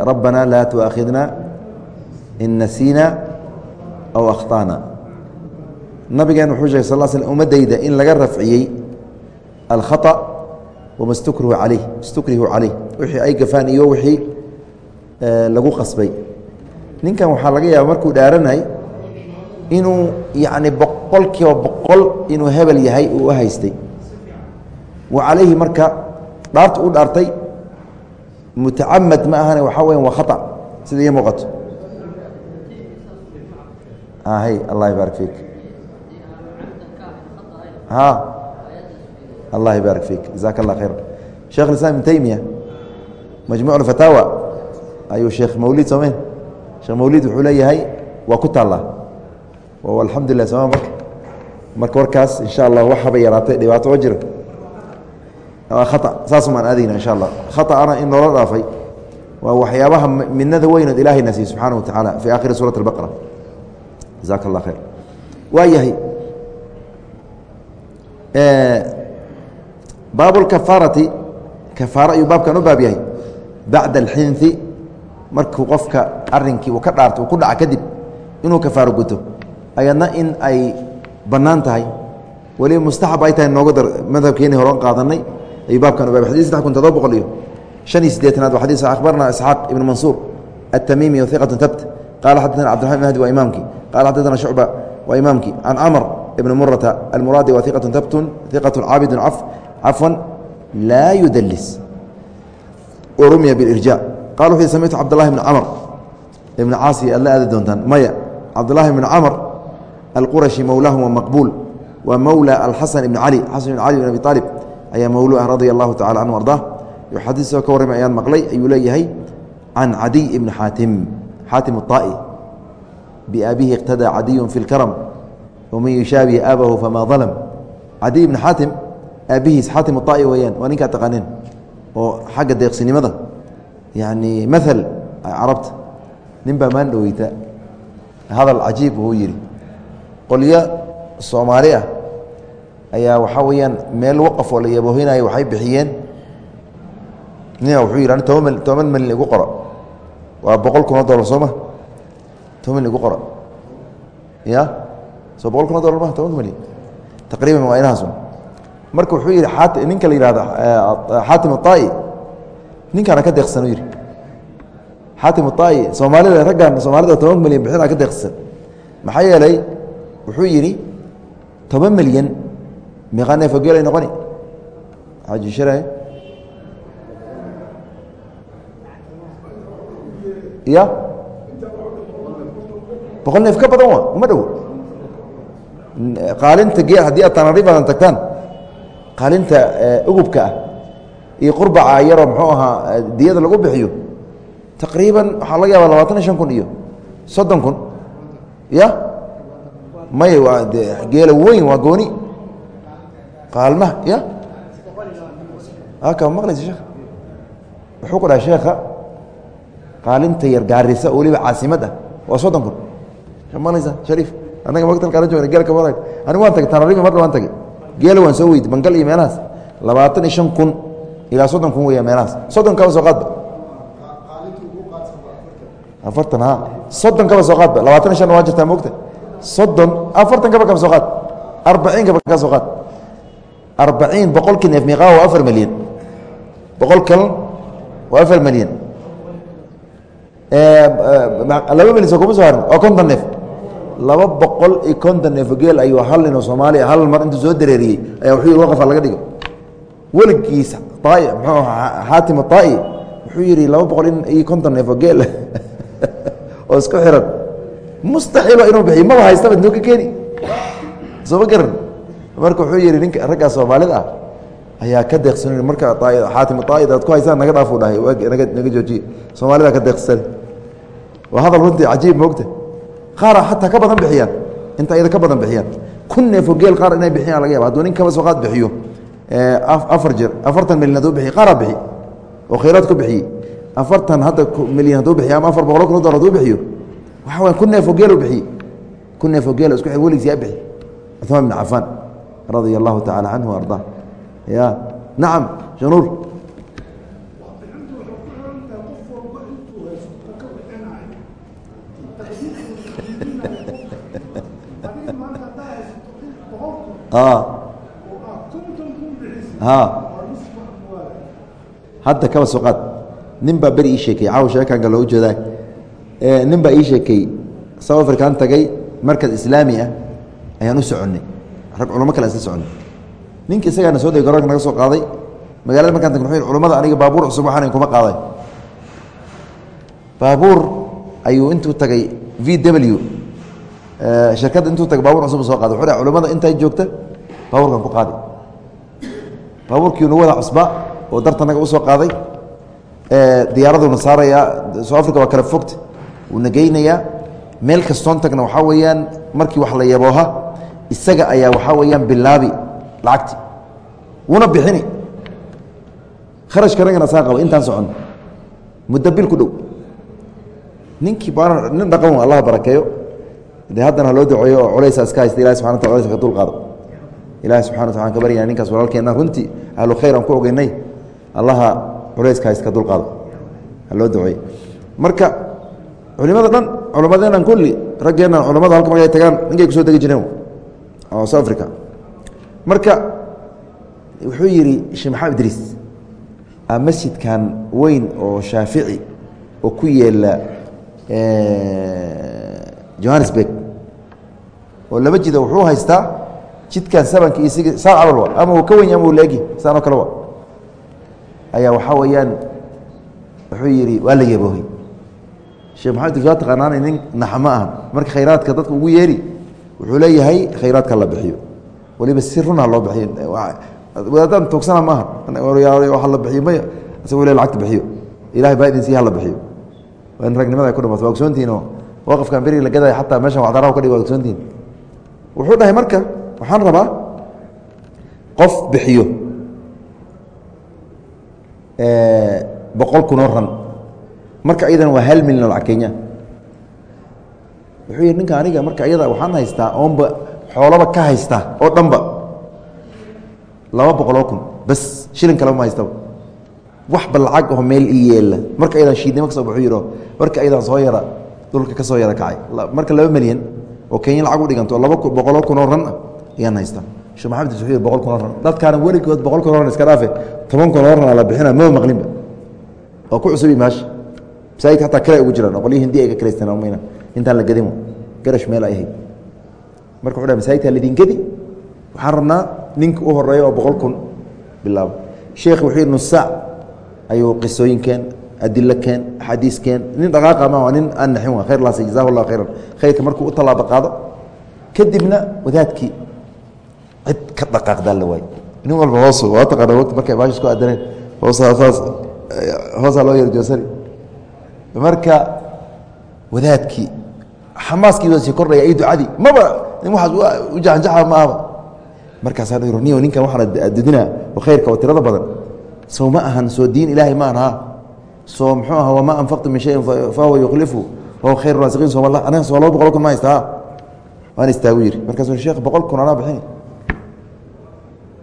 rabbana laa tuaakhidna in nasiina aw akhطأna nabigeen wuxuu shegay sal sl ummadayda in laga rafciyey alkhaطأ wama stukrihu calayh stukrihu calayh wixii ay gafaan iyo wixii lagu qasbay ninkan waxaa laga yaaba markuu dhaaranay inuu yacni boqol boqol inuu hebel yahay uu haystay. Wa calayhi marka dhaarta u dhaartay mutacamad ma ahane waxaa weya waa khata sida ii muuqato. Hay allah yibaarak fiik allah yibaarak fiik jazaaka allah khayra shekh islam ibn taymiya majmuc اfataawa ayuu sheekh mawlid sheekh mawlid wuxuu leeyahay waa ku taallaa alxamdu lilah soma marka marka warkaas insha allah waxaba yaraatay dhibaato oo jira khaa saasumaan aadayna insha allah khaطأana in loola dhaafay waa waxyaabaha midnada weynood ilahay na siiy subxaana wa tacaala fi aakhiri suuraة اbaqra jazaaka اllah khayr waa yahay baab اkafaarati kafaaro ayuu baabkan u baab yahay bacda اlxinثi markuu qofka arinkii uu ka dhaarto uu ku dhaca kadib inuu kafaaro guto ayadna in ay bannaan tahay weliba mustaxab ay tahay nooga dar madhabkeeni horan qaadanay ayuu baabkan u baab xadis saddex kun todoba boqol iyo shan iyo siddeetanaad waa xadiis akhbarna isxaaq ibn mansuur التmimi وثiqة tbt qala xadثna cبdiرحman بن hdi wa imaamki qala xadثna شhucba wa imaamki can cmr ibn murata almuraadi wa iqaة tabt iqaة caabid cafwa laa yudlis warumiya biirja qal wuxu samictu cabdlahi bn camr ibn caas aad la aadi doontaan maya cabdulaahi bn camr alqurashi mowlaahum maqbuul waa mowla alxasan ibn cali xasan ibn cali bin abi aalib ayaa mowlu ah radia allahu tacala canhu ardaa xadiisoo ka warramay ayaan maqlay ayuu leeyahay can cadiy ibni xaatim xaatim aai biabihi iqtadaa cadiyun fi lkaram waman yushaabihi abahu famaa dalam cadiy ibni xaatim aabihiis xaatim aai weyaan waa ninkaa taqaaneen oo xagga deeqsinimada yani maal carabta nin baa maan dhaweyta hadal cajiib uu yidhi qolyo soomaali ah ayaa waxaa weeyaan meel waqaf oo la yaboohinayo waxay bixiyeen nina wuxuu yidhi toban toban milin igu qoro waa boqol kun oo dolar toban igu qoro ya soo boqol kun oo dolar ma tobanka taqriiban waa inahaas marka wuxuu yidhi ninka la yihahda xaatim aai ninkaana ka deeqsan yidhi. Xaatim uaa'i soomaalida raggan soomaalida toban milyan bixinaa ka deeqsan. Maxaa yeelay wuxuu yidhi toban milyan meeqaa neefogeelay noqoni. Xajishare eh? ya boqol neef ka badan wa uma dhowo qaalinta geel haddii aad tanaribadan tagtaan qaalinta eh, ugubka ah iyo qurbaca yaroo muxuu ahaa diyada lagu bixiyo taqriiban waxaa laga yaaba labaatan iyo shan kun iyo soddon kun. Ya? May waa geela weyn waa gooni. Qaalmaha ya? Aka maqlaysa sheekh wuxuu ku dhahay sheekha qaalinta yar gaarisa oo weliba caasimad ah waa soddon kun. Maqlaysa shariif? Annaga maktalkaana joogna geelka ma anigu waan tagay tanariba mar waan tagay. Geela waan soo weydi bangal iyo meelahaas. Labaatan iyo shan kun ilaa soddon kun weya meelahaas soddon kaba soo qaadba afartan ha soddon kaba soo qaadba labaatan shan waa jirtaa mogta soddon afartan kaba kaba soo qaad arbaciin kaba ka soo qaad arbaciin boqolkii neef miiqaa waa afar milyan boqol kalan waa afar milyan laba milyan soo kuma soo harin waa konton neef laba boqol iyo konton neef geel ayuu hal oo soomaaliya hal mar intuu soo dareeriyey ayaa wuxuu yihi waqafa laga dhigo weligiis aa'i muxuu ahaa xaatim aa'i wuxuu yidhi laba boqol in iyo konton neef oo geel oo isku xiran. Mustaxiilo inuu bixiy maba haystaba intuu ka keeni. Sooma garan. Marka wuxuu yihi ninka raggaa soomaalida ah ayaa ka deeqsan marka xaatim aaid aad ku haysaan naga dhaafuu dhahay naga joojiye. Soomaalida ka deeqsan. Waa hadal runtii cajiib moogta qaara xataa ka badan bixiyaan. Inta iyada ka badan bixiyaan. Kun neefo geel qaar inay bixiyaan laga yaba hadduu nin kaba soo qaad bixiyo afar jeer. Afartan milyan hadduu bixiy qaaraa bixi oo khayraad ku bixiyey afartan hadda milyan hadduu bixiyo ama afar boqol kun dolar hadduu bixiyo. Waxa waya kun neefo geelu bixiyey kun neefo geel isku weligiis yaa bixi. Cuثmaan bn cafaan radia allahu tacala canhu ardaa. Ya nacam shanuur hadda kaba soo qaad. Nin baa beri ii sheekey caawa sheekanka loogu jeedaa nin baa ii sheekey south african tagay markaz islaami ah ayaan u soconnay. Rag culamo kale isla soconnay. Ninka isagaana soo degay garoonka naga soo qaaday. Magaalada markaan tagn wuxuu culamada aniga baabuur cusub waxaan kuma qaaday. Baabuur ayuu intuu tagay v w shirkadda intuu tagay baabuur cusub soo qaaday. Wuxuu dhahay culamada intaa joogta baabuurkan ku qaadi baabuurkii nuwada cusba oo dartanaga u soo qaaday diyaaraduna saarayaa soo africa waa kala fogta wuuna geynayaa. Meel kastoon tagna waxaa weeyaan markii wax la yabooha isaga ayaa waxaa weeyaan bilaabi lacagti. Wuuna bixini. Kharashka ragana saa qaba intaan socon. Muddo bil ku dhow. Ninkii nin dhaqan allah barakeeyo dee haddana haloo duceeyo oo culaysaa iska haysta ilahi subxana wata culayska ka dul qaado ilahi subxana wata waxaan ka baryana ninkaas walaalkeenna runtii ahlu khayr aan ku ogeynay. Allaha culayska haysta ka dul qaado haloo duceeyo marka culimada dhan culamadeenan kulli raggeennan culamada halka markay tagaan ninkay ku soo degi jireen oo south africa. Marka wuxuu yidhi sheekh maxamed idriis masjidkan weyn oo shaafici oo ku yeela johannesburg oo laba jida wuxuu haystaa jidkan sabanka iyo sig saan camal wa ama uu ka weny ama uu leegi saan oo kale wa. Ayaa waxaa weeyaan wuxuu yidhi waa la yaboohay sheekh maxamed waa taqaanaana nin nax ma aha marka khayraadka dadka ugu yeeri wuxuu leeyahay khayraadka la bixiyo. Waliba si runa loo bixiyo. Wadaadaan toogsana maaha waa la bixiyo may isagoo le lacagta bixiyo. Ilahay baa idin sii hala bixiyo. Waa in ragnimada ay ku dhamato waa ogsoontihinoo waqafkan beriga la gadaya xataa meeshan wacdaraha ka dhig waa ogsoontihin wuxuu dhahay marka waxaan rabaa qof bixiyo boqol kunoo ran marka iyadan waa hal milyan oo lacag kenya. Wuxuu yihi ninka aniga marka iyada waxaan haystaa oonba xoolaba ka haysta oo dhanba laba boqoloo kun bas shilin kaleba haystaba waxba lacag oo meel i yeela marka ayadaan shiidnimo ka soo baxu marka ayadaan soo yara dhulka ka yara kacay. Marka laba milyan oo kenya lacag u dhiganto laba boqoloo kunoo ran ah ayaan haystaa shee maxamed wuxuu yidhi boqol kunoo ran dadkaana weligood boqol kunoo ran iska dhaafe. Toban kunoo ran la bixina maba maqlinba waa ku cusubi maasha masaajidka hataa kale ugu jiraan qolyo hindi ay ka kalaysteen mayna. Intaan la gadin garash meel ay ahayd. Marka wuxuu dhahay masaajidka lidin gedi waxaan rabnaa ninka u horreeya oo boqol kun bilaabo sheekh wuxuu nus saac ayuu qisooyinkeen adilo keen axaadiis keen. Nin dhaqaaqa ma nin aan naxin wa. Khayr laasi jazahu llah khayran. Khayrka markuu u tallaabo qaado kadibna wadaadkii cid ka dhaqaaqdaa la waay nin walba hoos waa taqaana waqti markay baasha isku adaneen hoosaa saas hoosaa loo yarjoosani marka wadaadkii xamaaskii waa sii kordhaya ay ducadii maba nin waxaas u jaxanjaxa ma ahaba markaasaa niyo ninkan waxaan adudinaa oo khayrka oo tirada badan. Sow ma ahan soo diin ilaahay ma aha soo muxuu aha wamaa anfaqtu min shayin fahuwa yukhlifu wahuwa khayr raasiqiin sooma aniga soo laba boqol kun ma haystaa waan istaagu yidhi. Markaasuu sheekh boqol kun anaa bixini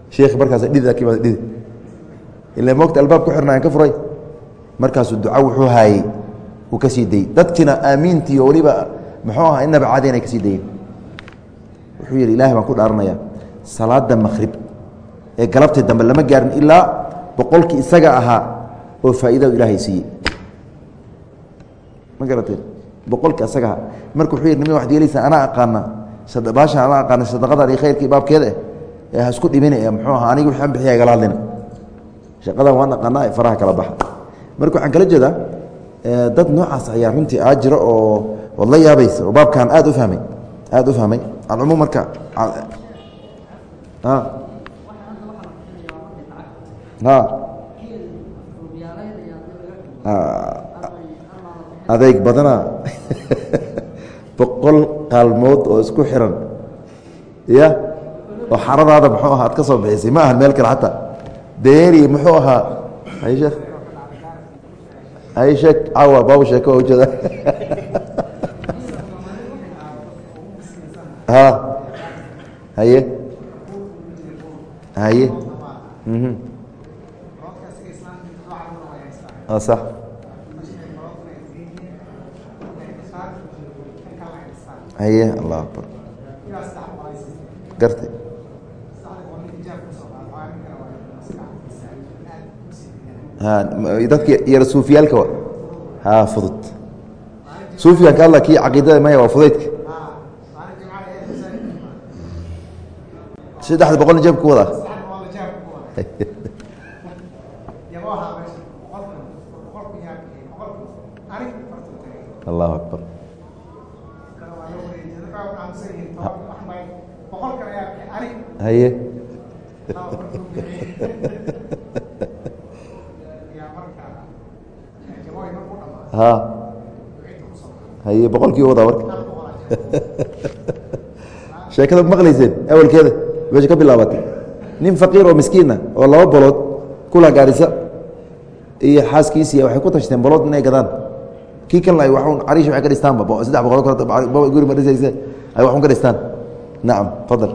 sheekh markaas dhidida ka imaada dhidi ila moogta albaab ku xirna ka furay markaasuu duca wuxuu haayey uu ka dayey dadkiina aamiintii oo weliba muxuu aha inaba caadi inay ka dayeen. Wuxuu yidhi ilahay baan ku dhaaranaya salaada makrib ee galabtii dambe lama gaarin ilaa boqolkii isaga ahaa oo faa'iida ilaahay siiyey. Ma garateen boqolkii isaga ahaa. Marka wuxuu yidhi nimi waxad yeelaysaa anaa aqaana baashan anaa aqaana sadaqadan iyo khayrkii baabkeeda ee ha isku dhibina ee muxuu ahaa aniga waxaan bixiya igala hadlina shaqadan waan aqaanaa ee faraha kala baxa. Marka waxaan kala jeedaa dad noocaas ayaa runtii aa jira oo ood la yaabaysa oo baabkan aad u fahmay aad u fahmay. Alcumuum marka adeyg badana boqol qaalmood oo isku xiran ya oo xaradaada muxuu ahaa ad ka soo bixisay. Ma ahan meel kale xataa. Deeri muxuu ahaa. Hay sheek cawa baabu sheeko ujeeda ha. Haye. Haye. Sax. Haye allah akbar. Gartay dadki yar suufiyaalka ha fudud. Suufigan ka hadla kii caqiidada maya waa fudaydka. Saddexda boqolna jeebka ku wadaa allahu akbar. Haye ha haye boqolkii wadaa marka sheekada maqlayseen awalkeeda meesha ka bilaabatay. Nin faqiir oo miskiina oo laba bolood kula gaarisa iyo xaaskiisiiya waxay ku tashteen bolood inay gadaan. Kii kalena ay waxun cariish waxay ka dhistaanba saddex boqol guri ma dhisayse ay waxun ka dhistaan. Nacam fadal.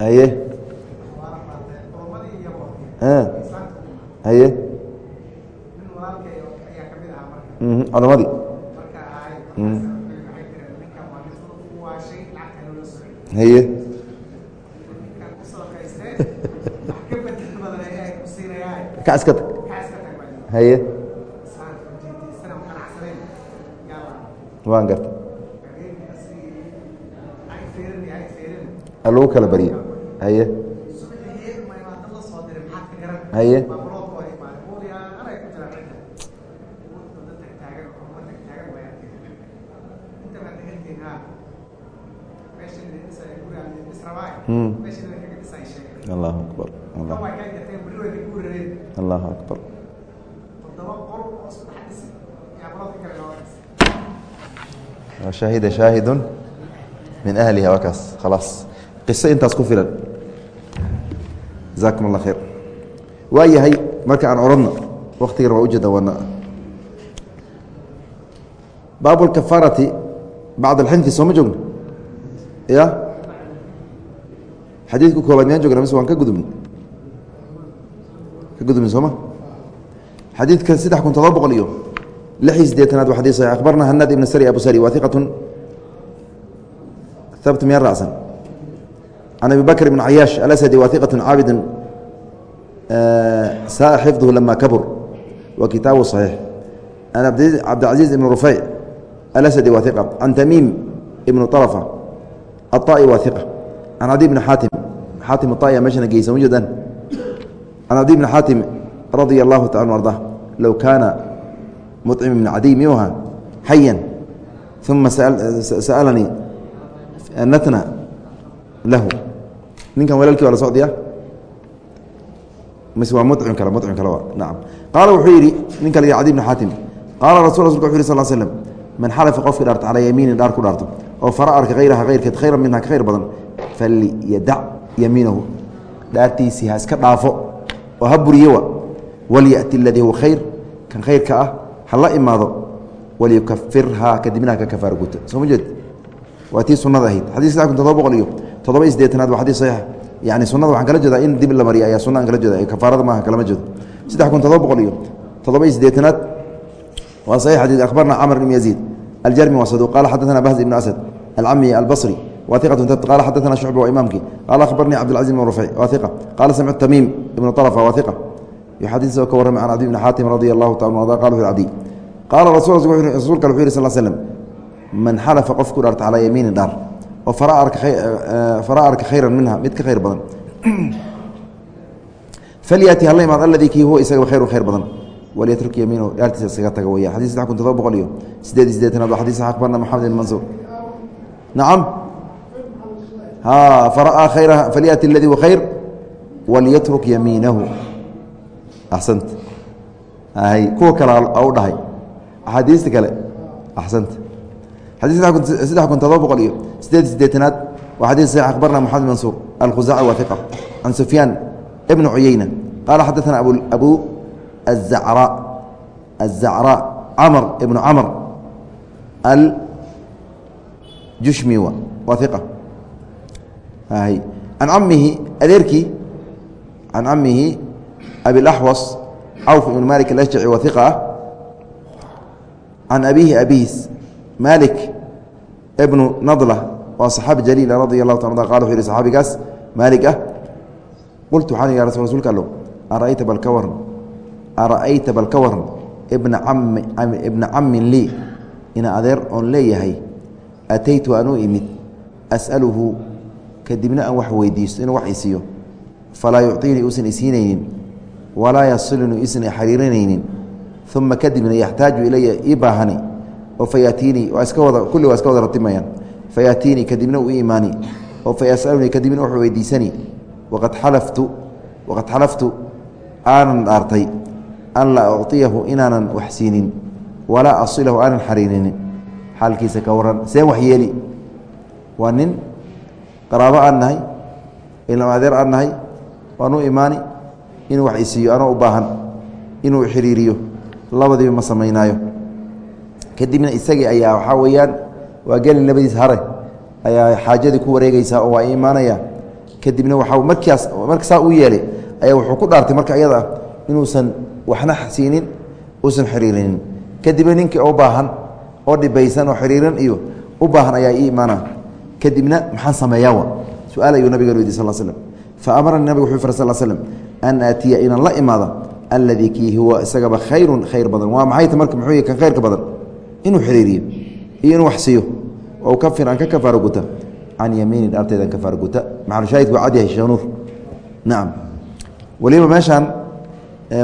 Haye. Haye culamadii haye ka iska tag haye waan garta lagu kala barye haye haye allahu akbar allahu akbar. Shahida shaahidu min ahliha waa kaas khalaas qiso intaas ku filan. Jazakum allah khayr waa yahay marka aan odhanno waktigan waa ujeeda wana. Baab اkafaarati bacd اlxinfi sooma joogno? Ya xadiidku koobaad miyaan jogna mise waan ka gudubni ka gudubni sooma xadiidka saddex kun todoba boqol iyo lix iyo sideetanaad waa xadis saxiix akhbarna hanad ibn sari abu sari waa iqatun habt miyan racsan can abi bakr ibn cayaash alasadi waa iqatun caabidun saa xifduhu lama kabur wa kitaabu صaxiix an cabdilcaziiz ibn rufeyc alasadi waa iqa can tamiim ibnu طarfa aلطa'i waa iqa can cadi bni xaatim xaatim aطa'i meeshana geysa ma jeedaan can cadi bni xaatim radia allahu taala anu arda low kaana mucim ibn cadiy miyuu ahaa xayan uma sa'alanii natna lahu. Ninkan walaalkii waa la socdiya mise waa mucim kale mucim kale waa nacam. Qaala wuxuu yidhi ninka la yidhi cadi bni xaatim qaala rasul rasulka wuxu yhi sal slm man xalafa qofkii dhaarto calaa yamiinin dhaar ku dhaarto oo fara arka hayraha hayrkeed khayran minha ka khayr badan falyadac yamiinahu dhaartiisii ha iska dhaafo oo ha buriyowa walyati اladii huwa khayr. Kan khayrka ah ha la imaado. Walyukafirhaa kadibna ka kafaara guta soma jeed waa tii sunada ahayd. Xadis saddex todoba boqol iyo toddoba iyo waa xadis saxiix. Yani sunada waxaan kala jeedaa in dib la mariya ayaa sunna aan kala jeeda kafaarada maaha kalama jeedo. Saddex kun todoba boqol iyo toddoba iyo waa saxiix xadiis akhbarna camr ibn yaziid. Aljarmi waa saduq qaala xadaثana bahz ibn asad alcami albasri qal xadana shucba waa imaamkii qaal ahbarnii cabdilcaziz bn rufay waa iqa qaala samictu tamiim ibnu طarfa waa iqa yuxadiisoo ka warramay can cabdi bni xaatim radi allahu taala arda qala wuxu cabdi qaala rasuul kale wuxu yiri sal slm man xalafa qofkuu dhaarta calaa yamiini dhaar oo fara arka khayran minha mid ka khayr badan. Falyati hala imaad aladii kii huwa isagaba khayrun khayr badan walyatruk yamiinhu dhaartiisa iskaga taga weya xadis saddex kun todoba boqol iyo sideed iyo sideetanaad waa xadiis xaqbarna maxamed ibn mansuur nacam ha fara'aa khayraha falyati aladii wa khayr walyatruk yamiinahu axsanta hay kuwa kale u dhahay axaadiista kale axsanta xadis saddex kun todoba boqol iyo sideed iyo sideetanaad waa xadis saxiix akbarna maxamed mansuur alkhuzaaci wa iqa can sufyaan ibn cuyeyna qaala xadaثana abu الزعراء الزعراء cمر بن cمر الjushmi waa ثiqة an camihi adeerkii can camihi abilaxwas cawf ibn malik alashjaci wa iqa ah can abiihi abihiis malik ibnu nadla waa saxaabi jaliil radia lahu ta qala wuxu yihi saxaabigaas maalik ah qultu waxaan ya rasuulka allow ara'ayta bal ara'ayta bal ibna cami ibna camin lii ina adeer oon leeyahay ataytu anuu imid as'aluhu kadibna aan wax weydiisto inuu wax isiiyo. Falaa yucطiinii uusan isiinaynin walaa yasilunii isan xariirinaynin. Uma kadibna yaxtaaju ilaya ii baahani. Oo fayaatiinii waa iska wada kulli waa iska wada ratimayaan fayaatiinii kadibna uu imaani oo fayas'alunii kadibna wax weydiisani. Waqad xalaftu waqad xalaftu aanan dhaartay an laa ucطiyahu inaanan wax siinin. Walaa asilahu aanan xariirinin. Xaalkiisa ka waran seen wax yeeli. Waa nin qaraabo aan nahay ilm adeer aan nahay waanu imaani inuu wax isiiyo anoo u baahan inuu xiriiriyo. Labadiiba ma samaynaayo. Kadibna isagii ayaa waxaa weeyaan waa gelin labadiis hare ayaa xaajadii ku wareegeysaa oo waa imaanaya kadibna waa markaas marka saa uu yeelay ayaa wuxuu ku dhaartay marka iyada ah inuusan waxna siinin uusan xiriirinin. Kadibna ninkii u baahan oo dhibaysan oo xiriiran iyo u baahan ayaa ii imaana kadibna maxaan sameeyaa suaal ayuu nabiga wdi sal slm faamarani nabig wuxuu fr sl slm an aatiya inaan la imaada alladii kii huwa isagaba khayrun khayr badan. Waa maxay ta marka muxuu kan khayrka badan? Inuu xiriiriyo iyo inuu waxsiiyo oo kafir aan ka kafaaro guta. Can yamiinin artayda kafaaro guta. Maxal shaahidku cad yahay shanuur nacam waliba meeshaan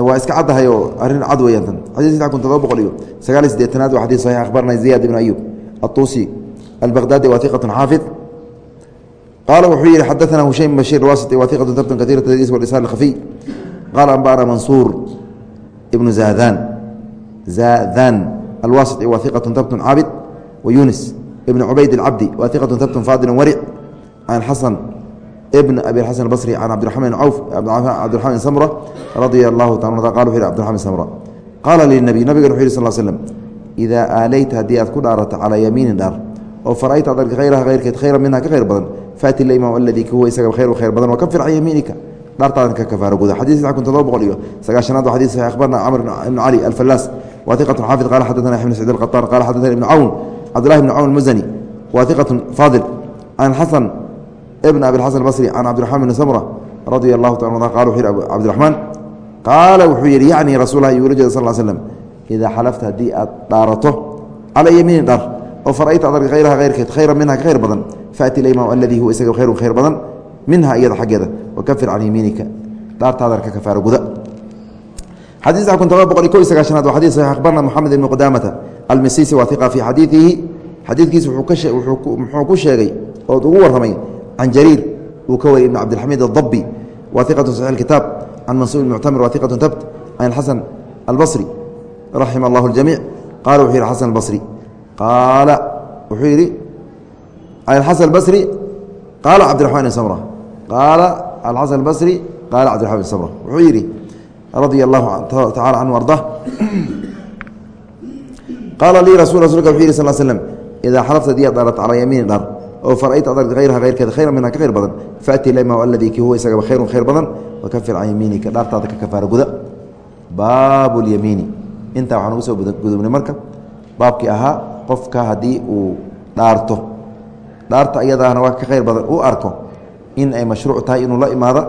waa iska caddahay oo arrin cad weeyaan tan. Xadiis saddex kun toddoba boqol iyo sagaal iyo siddeetanaad waa xadiis saxiix akhbarna ziyaad ibnu ayub atuusi البغدادي waa ثiqة xاaفظ qaala wuxuu yihi xadaثna hushaym bashir wasiti wahiqatu tabtun kaiira tadriis walisaan khafiy qaala anba'ana mansuur ibnu zadan zadan alwasiti wahiqatu tabtun caabid wa yunis ibn cubayd اcabdi wahiqatu tabtun faadil waric can xasan bn abi xasan basri can cabdiraxmaan cawf cabdiraxmaan samra radia allahu taala qal wuxu yhi abdiraxman samra qaala linabiy nabigan wuxu yhi sal slm idaa aalayta haddii aad ku dhaarato calaa yamiinin dhaar oo farayta ad arka khayraha hayrkeed khayra minha ka khayr badan. Faati aladii ka huwa isaga khayr khayr badan wakafir can yamiinika. Dhaartaadan ka kafaaro guda xadis saddex kun todoba boqol iyo sagaashanaad waa xadis saxiix akhbarna camr ibn cali alfallaas wa hiqatun xaafid qala xaddatana yaxya bn sacid alqataan qala xaddatana ibnu cawn. Cabdillahi bn cawn almuzani. Wa hiqatun faadil can xasan ibn abi xasan basri can cabdiraxmaan bni samra radia allahu taala qala wuxuu yihi cabdiraxmaan qaala wuxuu yidhi yacni rasuulahi yuula jeeda sal slm idaa xalafta haddii aad dhaarato calaa yamiinin dhaar oo farayta ad arka khayraha hayrkeed khayra minha ka khayr badan faati limaam aladii huwa isaga khayru khayr badan minha iyada xaggeeda wakafir can yamiinika dhaartaada arka kafaaro guda xadii kun todoba boqol iyo ko iyo sagaashanaad waa xadis saxiix akhbarna moxamed ibni qudaamata almisisi waa iqa fii xadiidihi xadiidkiisa muxuu ku sheegay ood ugu warramay can jariir uu ka wariyay ibn cabdilxamiid adabbi waa iqatu saxix kitaab can mansuur muctamir waa iqatu tabt can xasan albasri raxima allahu اljamiic qaala wuxuu yidhi xasan albasri qaala wuxuu yidhi alxasan albasri qaala cabdiraxmaan ibn samra qaala alxasan albasri qaala cabdiraxman ibn samra wuxuu yidhi radia allahu tacala canhu arda qaala lii rasul rasulka wuxuu yidhi sal slm idaa xalafta diyaad dhaarat calaa yamiini dhaar oo farayta ad arka hayraha hayrkeeda khayra minha ka khayr badan faati lama aladii kii huwa isagaba khayrun khayr badan wakafir can yamiinika dhaartaada ka kafaara guda baabu lyamiini intaa waxaan ugu soo gudubnay marka baabkii ahaa qofka haddii uu dhaarto. Dhaarta iyadaana waa ka khayr badan. Uu arko in ay mashruuc tahay inuu la imaado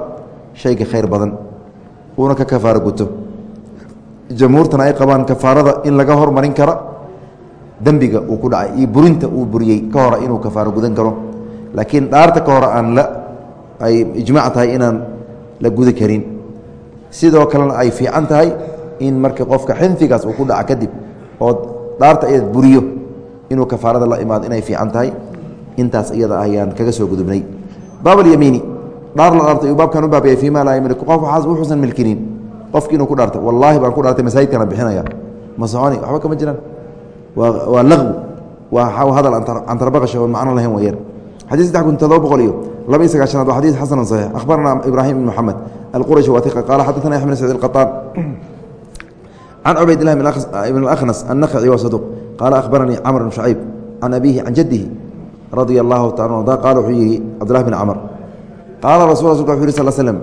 shayga khayr badan. Uuna ka kafaaro guto. Jamhuurtana ay qabaan kafaarada in laga hormarin kara dembiga uu ku dhacay iyo burinta uu buriyey ka hore inuu kafaaro gudan karo. Laakiin dhaarta ka hore aan la ay ijmaac tahay inaan la gudi karin. Sidoo kalena ay fiican tahay in marka qofka xinfigaas uu ku dhaca kadib oo dhaarta iyad buriyo inuu kafaarada la imaado inay fiican tahay. Intaas iyada ayaan kaga soo gudubnay. Baab alyamiini dhaar la dhaartay uu baabkan u baabiyay fii ma laa yamliku qof waxaas wuxuusan milkinin qofki inuu ku dhaarto wallaahi baan ku dhaartay masaajidkana bixinaya. Ma soconi waxba kama jiraan waa waa laqwi waa hadal cantarbaqasha oon macno lahayn wayaan xadis saddex kun todoba boqol iyo laba iyo sagaashanaad waa xadis xasan saxiix. Akhbarana ibraahim ibn moxamed alqurashi watiqa qaala xadaثana yaxmed sacid alqaطaan can cubayd lah ibn akhnas annakci wa saduq qaala akhbaranii camr bn shacayb can abihi can jadihi radia allahu taala arda qala wuxuu yihi cabdulahi bn camr qaala rasul rasulka wuxu yih sal slm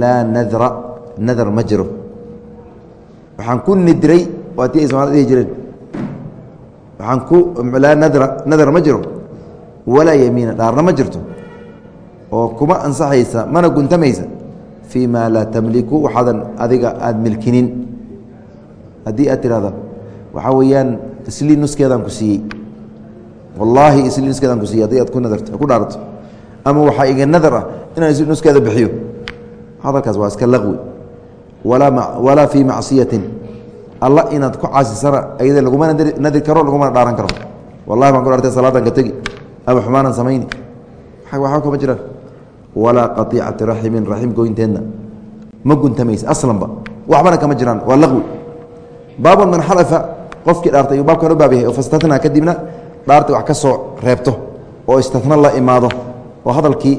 laa nadra nadar ma jiro waxaan ku nidray waa tii ay somalida dhihi jireen waxaan ku laa nadra nadar ma jiro walaa yamiina dhaarna ma jirto oo kuma ansaxaysa mana guntamaysa fii ma laa tamliku waxaadan adiga aada milkinin haddii aad tirahda waxaa weeyaan isliin nuskeedaan ku siiyey wallaahi isliin nuskeedaan ku siiyey haddii aad ku nadarto ku dhaarato ama waxaa iga nadar ah inaan isliin nuskeeda bixiyo. Hadalkaas waa iska laqwi. Walaa fii macsiyatin. Alla inaad ku caasisana ayada laguma nadri karo lagumana dhaaran karo. Wallahi baan ku dhaartay salaadan ka tegi. Ama xumaanan samayni. Waxba kama jiraan. Walaa qatiicati raximin raxim goynteedna ma guntamaysa aslanba waxbana kama jiraan waa laqwi. Baabun man xalafa qofkii dhaartay ayuu baabkan u baab yahay oo fastatnaa kadibna dhaarta wax ka soo reebto oo istatna la imaado oo hadalkii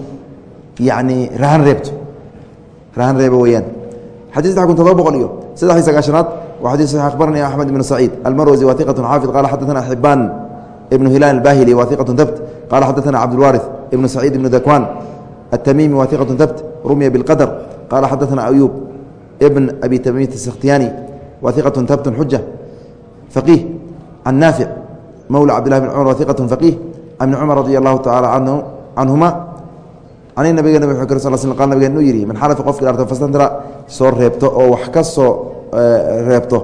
yacni rahan reebto rahan reeba weeyaan xadis saddex kun todoba boqol iyo saddex iyo sagaashanaad waa xadis saxiix akhbarani axmed ibnu saciid almarwasi waa iqatun xaafid qaala xadaثana xibaan ibnu hilaan albahili waa iqatun tabt qaala xadaثana cabdulwaariث ibnu saciid ibnu dakwan التميمي واثقة ثبت رمي بالقدر قال حدثنا أيوب ابن أبي تميمة السختياني واثقة ثبت حجة فقيه عن نافع مولى عبد الله بن عمر واثقة فقيه عن عمر رضي الله تعالى عنه عنهما عن النبي النبي صلى الله عليه وسلم قال النبي انه يري من حلف قف الارض فاستندر سو ريبتو او wax ka soo reebto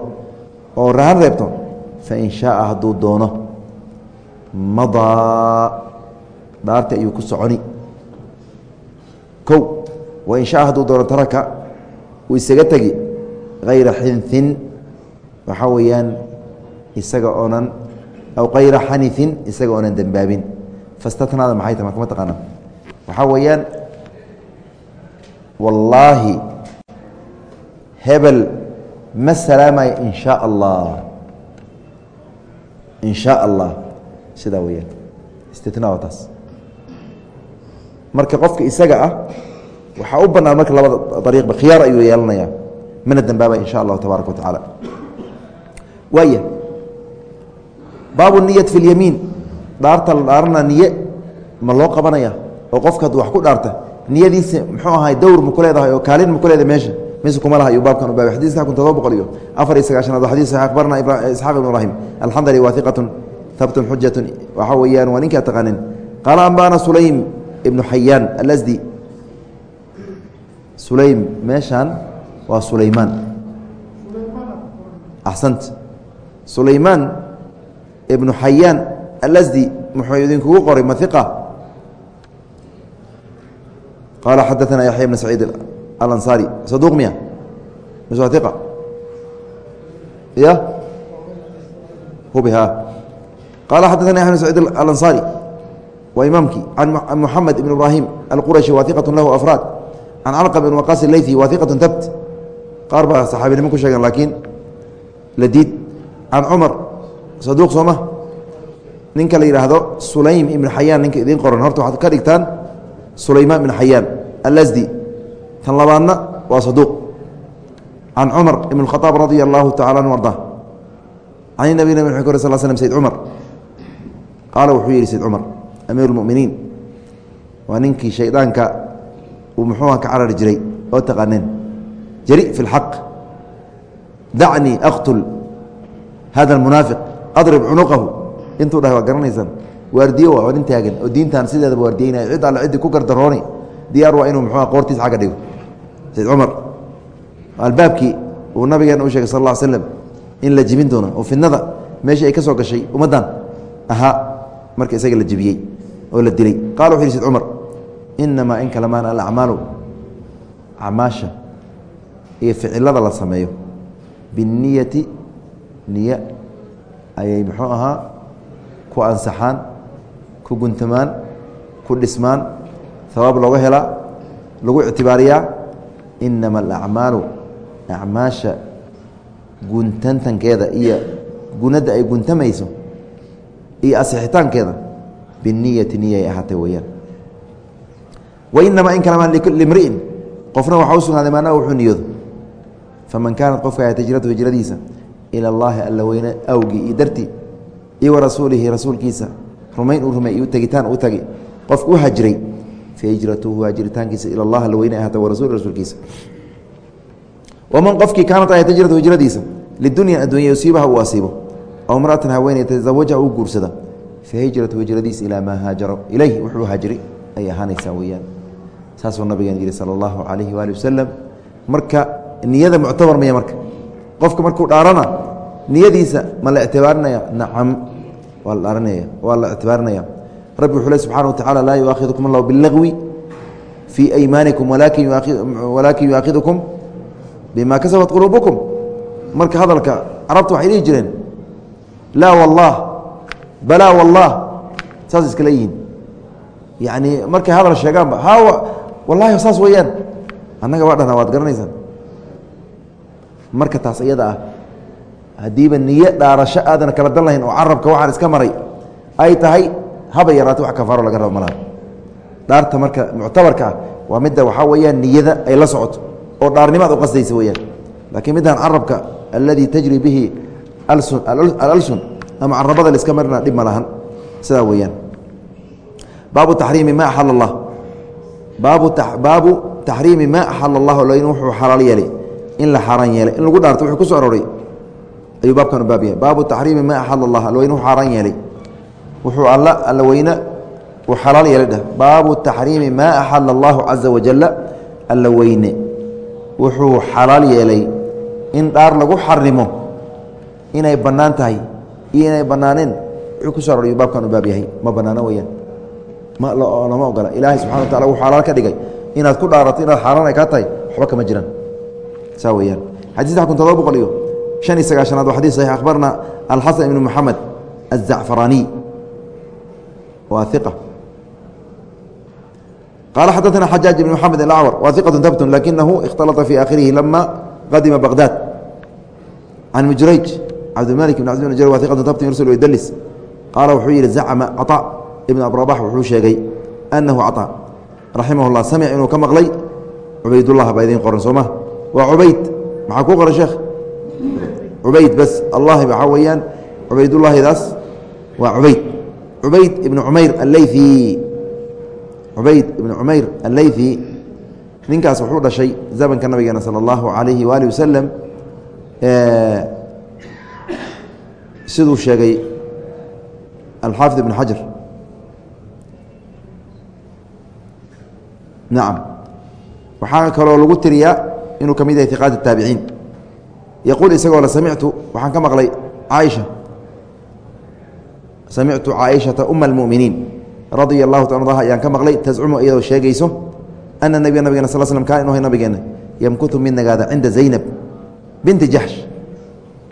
oo rahan reebto fa in shaa haduu doono madaa dhaarta ayuu ku soconi kow wain shaa hadduu doono taraka uu isaga tegi hayra xinhin waxaa weeyaan isaga oonan aw kayra xanifin isaga oonan dembaabin fastatnaada maxay marka ma taqaana waxaa weeyaan wallaahi hebel ma salaamayo in shaa allah. In shaa allah. Sidaa weyaan istina waa taas. Marka qofka isaga ah waxaa u banaan marka labada ariiqba khiyaar ayuu yeelanaya mana dembaaba in sha allahu tabaaraka wa tacaala. Waaya baabu niyat fi اlyamiin dhaarta la dhaarana niye ma loo qabanaya oo qofka hadduu wax ku dhaarta niyadiisa muxuu ahay dowr ma ku leedahay oo kaalin ma ku leedahay meesha. Mise kuma laha baabkan u xadiiska kun todoba boqol iyo afar iyo sagaashanaad waa xadis saxiix akhbarna isxaaq ibn ibrahim alxandali waa hiqatun habtun xujatun waxaa weeyaan waa ninkaa taqaanin. Qaala ambana sulaym ibnu xayaan alasdi sulaym meeshaan waa sulaymaan. Axsant. Sulaymaan ibnu xayaan alasdi muxuu idinkugu qoray ma iqa qaala yaxya bna saciid alansaari saduuq miya? Iqa ya? Hubi ha xadaana yaxya bn saciid alansaari waa imaamkii can muxamed ibn ibraahim alqurashi waa iqat lahu afraad can calqam ibn waqaas leythi waa iqatu tabt qaar baa saxaabinimo ku sheegeen laakiin la diid can cumar saduuq sooma ninka la yidhaahdo sulaym ibn xayaan ninka idiin qoran. Horta waxaad ka dhigtaan sulaymaan ibn xayaan allasdi tan labaadna waa saduuq. Can cumar ibn khaaab radia allahu tacala anhu arda. Can nabigna mxu kor sal slm sayd cumar. Qaala wuxuu yidhi sayd cumar amiiru lmuminiin waa ninkii shaydaanka uu muxuuha ka carari jiray oo taqaaneen. Jari fi اlxaq dacnii aqtul hada اlmunaafiq adrib cunuqahu intuu dhahay waa garanaysaan waardiye waa nin taagan oo diintan sideedaba waardiyeynaya cid alle ciddii ku gardarooni diyaar waa inuu muxuuha qoortiis xagga dhigo sayd cumar albaabkii uu nabigeena u sheegay sal اlla slm in la jibin doono oo fidnada meeshii ay ka gashay ummaddan ahaa marka isaga la jibiyey oo la dilay qala wuxu yhi sayd cumar inamaa in kale maan alacmaalu acmaasha iyo ficilada la sameeyo binniyati niye ayay muxuu ahaa ku ansaxaan ku guntamaan ku dhismaan. Hawaab looga helaa lagu ictibaariyaa. Inama alacmaalu acmaasha guntantankeeda iyo gunadda ay guntamayso iyo asixitaankeeda biniyati niyay ahaatay weyaan wainamaa in kalamaa limri'in qofna waxaa u sugnaaday maanaa wuxuu niyoodo faman kaanat qofka hijratu hijradiisa ila allaahi alla weyne awgii iyo dartii iyo wa rasuulihi rasuulkiisa. Rumayn uu rumey iyo tegitaan u tagi qofka u hajiray fa hijratuhu haajiritaankiisa ila allah alla weyne ahaatay wa rasul rasuulkiisa. Waman qofkii kaanat ahayd hijratu hijradiisa lidunya addunya yusiibaha uu asiibo aw mra'atan haweeney tazawaja uu guursada fa hijratu hijradiisa ilaa maa haajara ilayh wuxuu haajiray. Ay ahaanaysaa weyaan saasuu nabigeen yihi sala allahu calayhi waali wasalam marka niyada muctabar maya marka. Qofka markuu dhaarana niyadiisa ma la ictibaarinaya nacam waa la dhaaranaya waa la ictibaarinaya rabbi wuxuu le subxana wa tacala laa yuaahidukum allahu bilagwi fii aymaanikum walaakin yuaakhidukum bima kasabat quluubukum. Marka hadalka carabta waxay dhihi jireen laa wallah balaa wallah saas iskala yihiin. Yani markay hadal sheegaanba ha wallahi saas weeyaan. Annaga waa dhana waad garanaysaan. Marka taas iyada ah haddiiba niyo dhaarasho aadan kala dan lahayn oo carabka waxaan iska maray ay tahay haba yaraata wax kafaaro laga rabo malaha dhaarta marka muctabarka ah waa midda waxaa weeyaan niyada ay la socoto oo dhaarnimaad u qasdaysa weyaan laakiin middan carabka alladii tajri bihi alalsun ama carabada laiska marina dhib ma lahan. Sidaa weeyaan. Baabu taxriimi ma axal اllah baabu baabu taxriimi maa axala اllah ln wuxuu xalaal yeelay in la xaaraan yeelay in lagu dhaarto wuxuu ku so aroray ayuu baabkan baab yahay. Baabu taxriimi maa axala اllah alweyn wuxuu xaaraan yeelay. Wuxuu alla alla weyne uu xalaal yeelay dheh baabu taxriimi maa axala اllahu caza wajala alla weyne. Wuxuu xalaal yeelay in dhaar lagu xarimo inay bannaan tahay iyo inay bannaaneen wuxuu ku so aroray ayuu baabkan baab yahay. Ma bannaano weyaan lama ogola. Ilaahay subxana wa tacala wuu xalaal ka dhigay. Inaad ku dhaarato inaad xaaraan ay kaa tahay waxba kama jiraan saa weyaan xadis kun boqol iyo شhan iyo sagaashanaad waa xadis صaxiix akhbarna alxasan ibn moxamed الzacfaraniي waa iqa qaala xadaثna xajaaج بn mxamed اأcwr wa iqaة habt lakinahu اkhtalطa fi akhirihi lama qadima baqdad can mujrayj cabdimalik bn cabd wa iqaة habt yursil ydlis qaala wuxuu yihi zacma caطا ibn abrabax wuxuu sheegay anahu caطا raximah اllah samic inuu ka maqlay cubaydullah baa idiin qoran sooma waa cubayd maxaa kuu qoran sheekh cubayd bas allahi waxaa weeyaan cubaydullaahidaas waa cubayd cubayd ibn cumayr aleythi cubayd ibn cumayr aleythi ninkaas wuxuu dhashay zamanka nabigeena sala allahu calayhi waali wasalam siduu sheegay alxaafid ibn xajar nacam waxaa kaloo lagu tiriyaa inuu ka mid yahay iqaat الtaabiciin yaquul isagoo le samictu waxaan ka maqlay caaisha samictu caaishata uma اlmuminiin radia اllahu ta ardaha ayaan ka maqlay tascumu iyadoo sheegayso ana nabiya nabigena sal slm kaan inu nabigeena yamkutu mid nagaada cinda zaynab binti jaxsh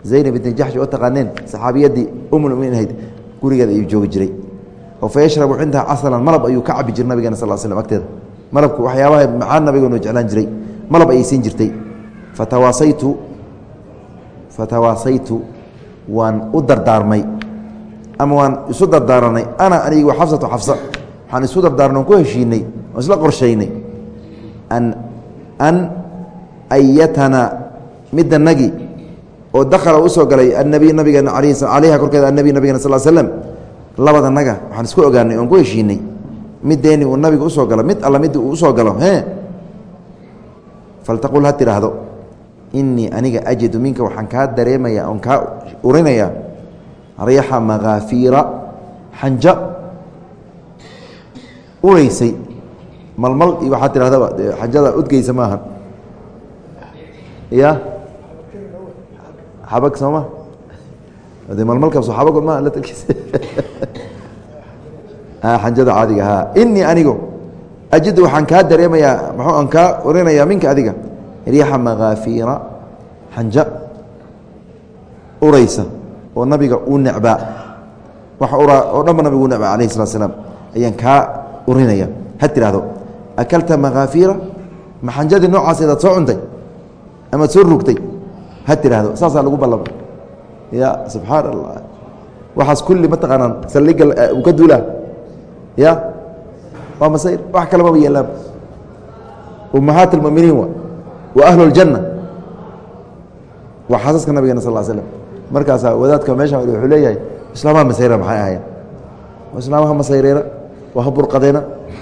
zaynab binti jaxsh oo taqaaneen saxaabiyaddii umulmuminiin ahayd gurigeeda ayuu joogi jiray oo fa yashrabu cindaha casalan malab ayuu ka cabi jiray nabigeena sal slm agteeda malabku waxyaabaha macaan nabigeenu jeclaan jiray malab ayay siin jirtay fatawaasaytu fatawaasaytu waan u dardaarmay ama waan isu dardaaranay. Ana anigu xafsatu xafsa. Waxaan isu dardaarnay ku heshiinay oon isla qorshaynay an an ayatana middanagi oo dakhala u soo galay annabiy nabigeena calayha korkeeda annabiy nabigena sal slm labadanaga waxaan isku ogaanay oon ku heshiinay. Mideeni uu nabiga u soo galo mid alla mid uu u soo galo faltaqul ha tidhaahdo inii aniga ajidu minka waxaan kaa dareemaya oon kaa urinayaa. Riixa makaafiira xanja. Uraysay. Malmal iyo waxaa tidhahdaba xanjada udgeysa maaha ya xabag sooma de malmalkaas xabag ma talkiis xanjada caadiga ha inii anigo ajidu waxaan kaa dareemayaa mxuu aan kaa orinayaa minka adiga riixa makaafiira xanja uraysa oo nabiga uu necbaa. Wax uraa oo dhanba nabigu u necbaa alayh salatu slaam ayaan kaa urinaya. Ha tidhaahdo akalta makaafiira ma xanjadii noocaasadaad soo cuntay? Amaad soo rugtay ha tidhaahdo saasaa lagu ballama ya subxaan allah waxaas kulli mataqaanaan saldhiga uu ka duulaa. Ya waa masayr wax kale maba yeelaan ummahaat اlmuminiin wa wa ahlu اljanna waa xaasaska nabigena sal l slm markaasaa wadaadka meesha wuxuu leeyahay islaamaha masayra maxay ahayen islaamaha masayreena waa ha burqadeena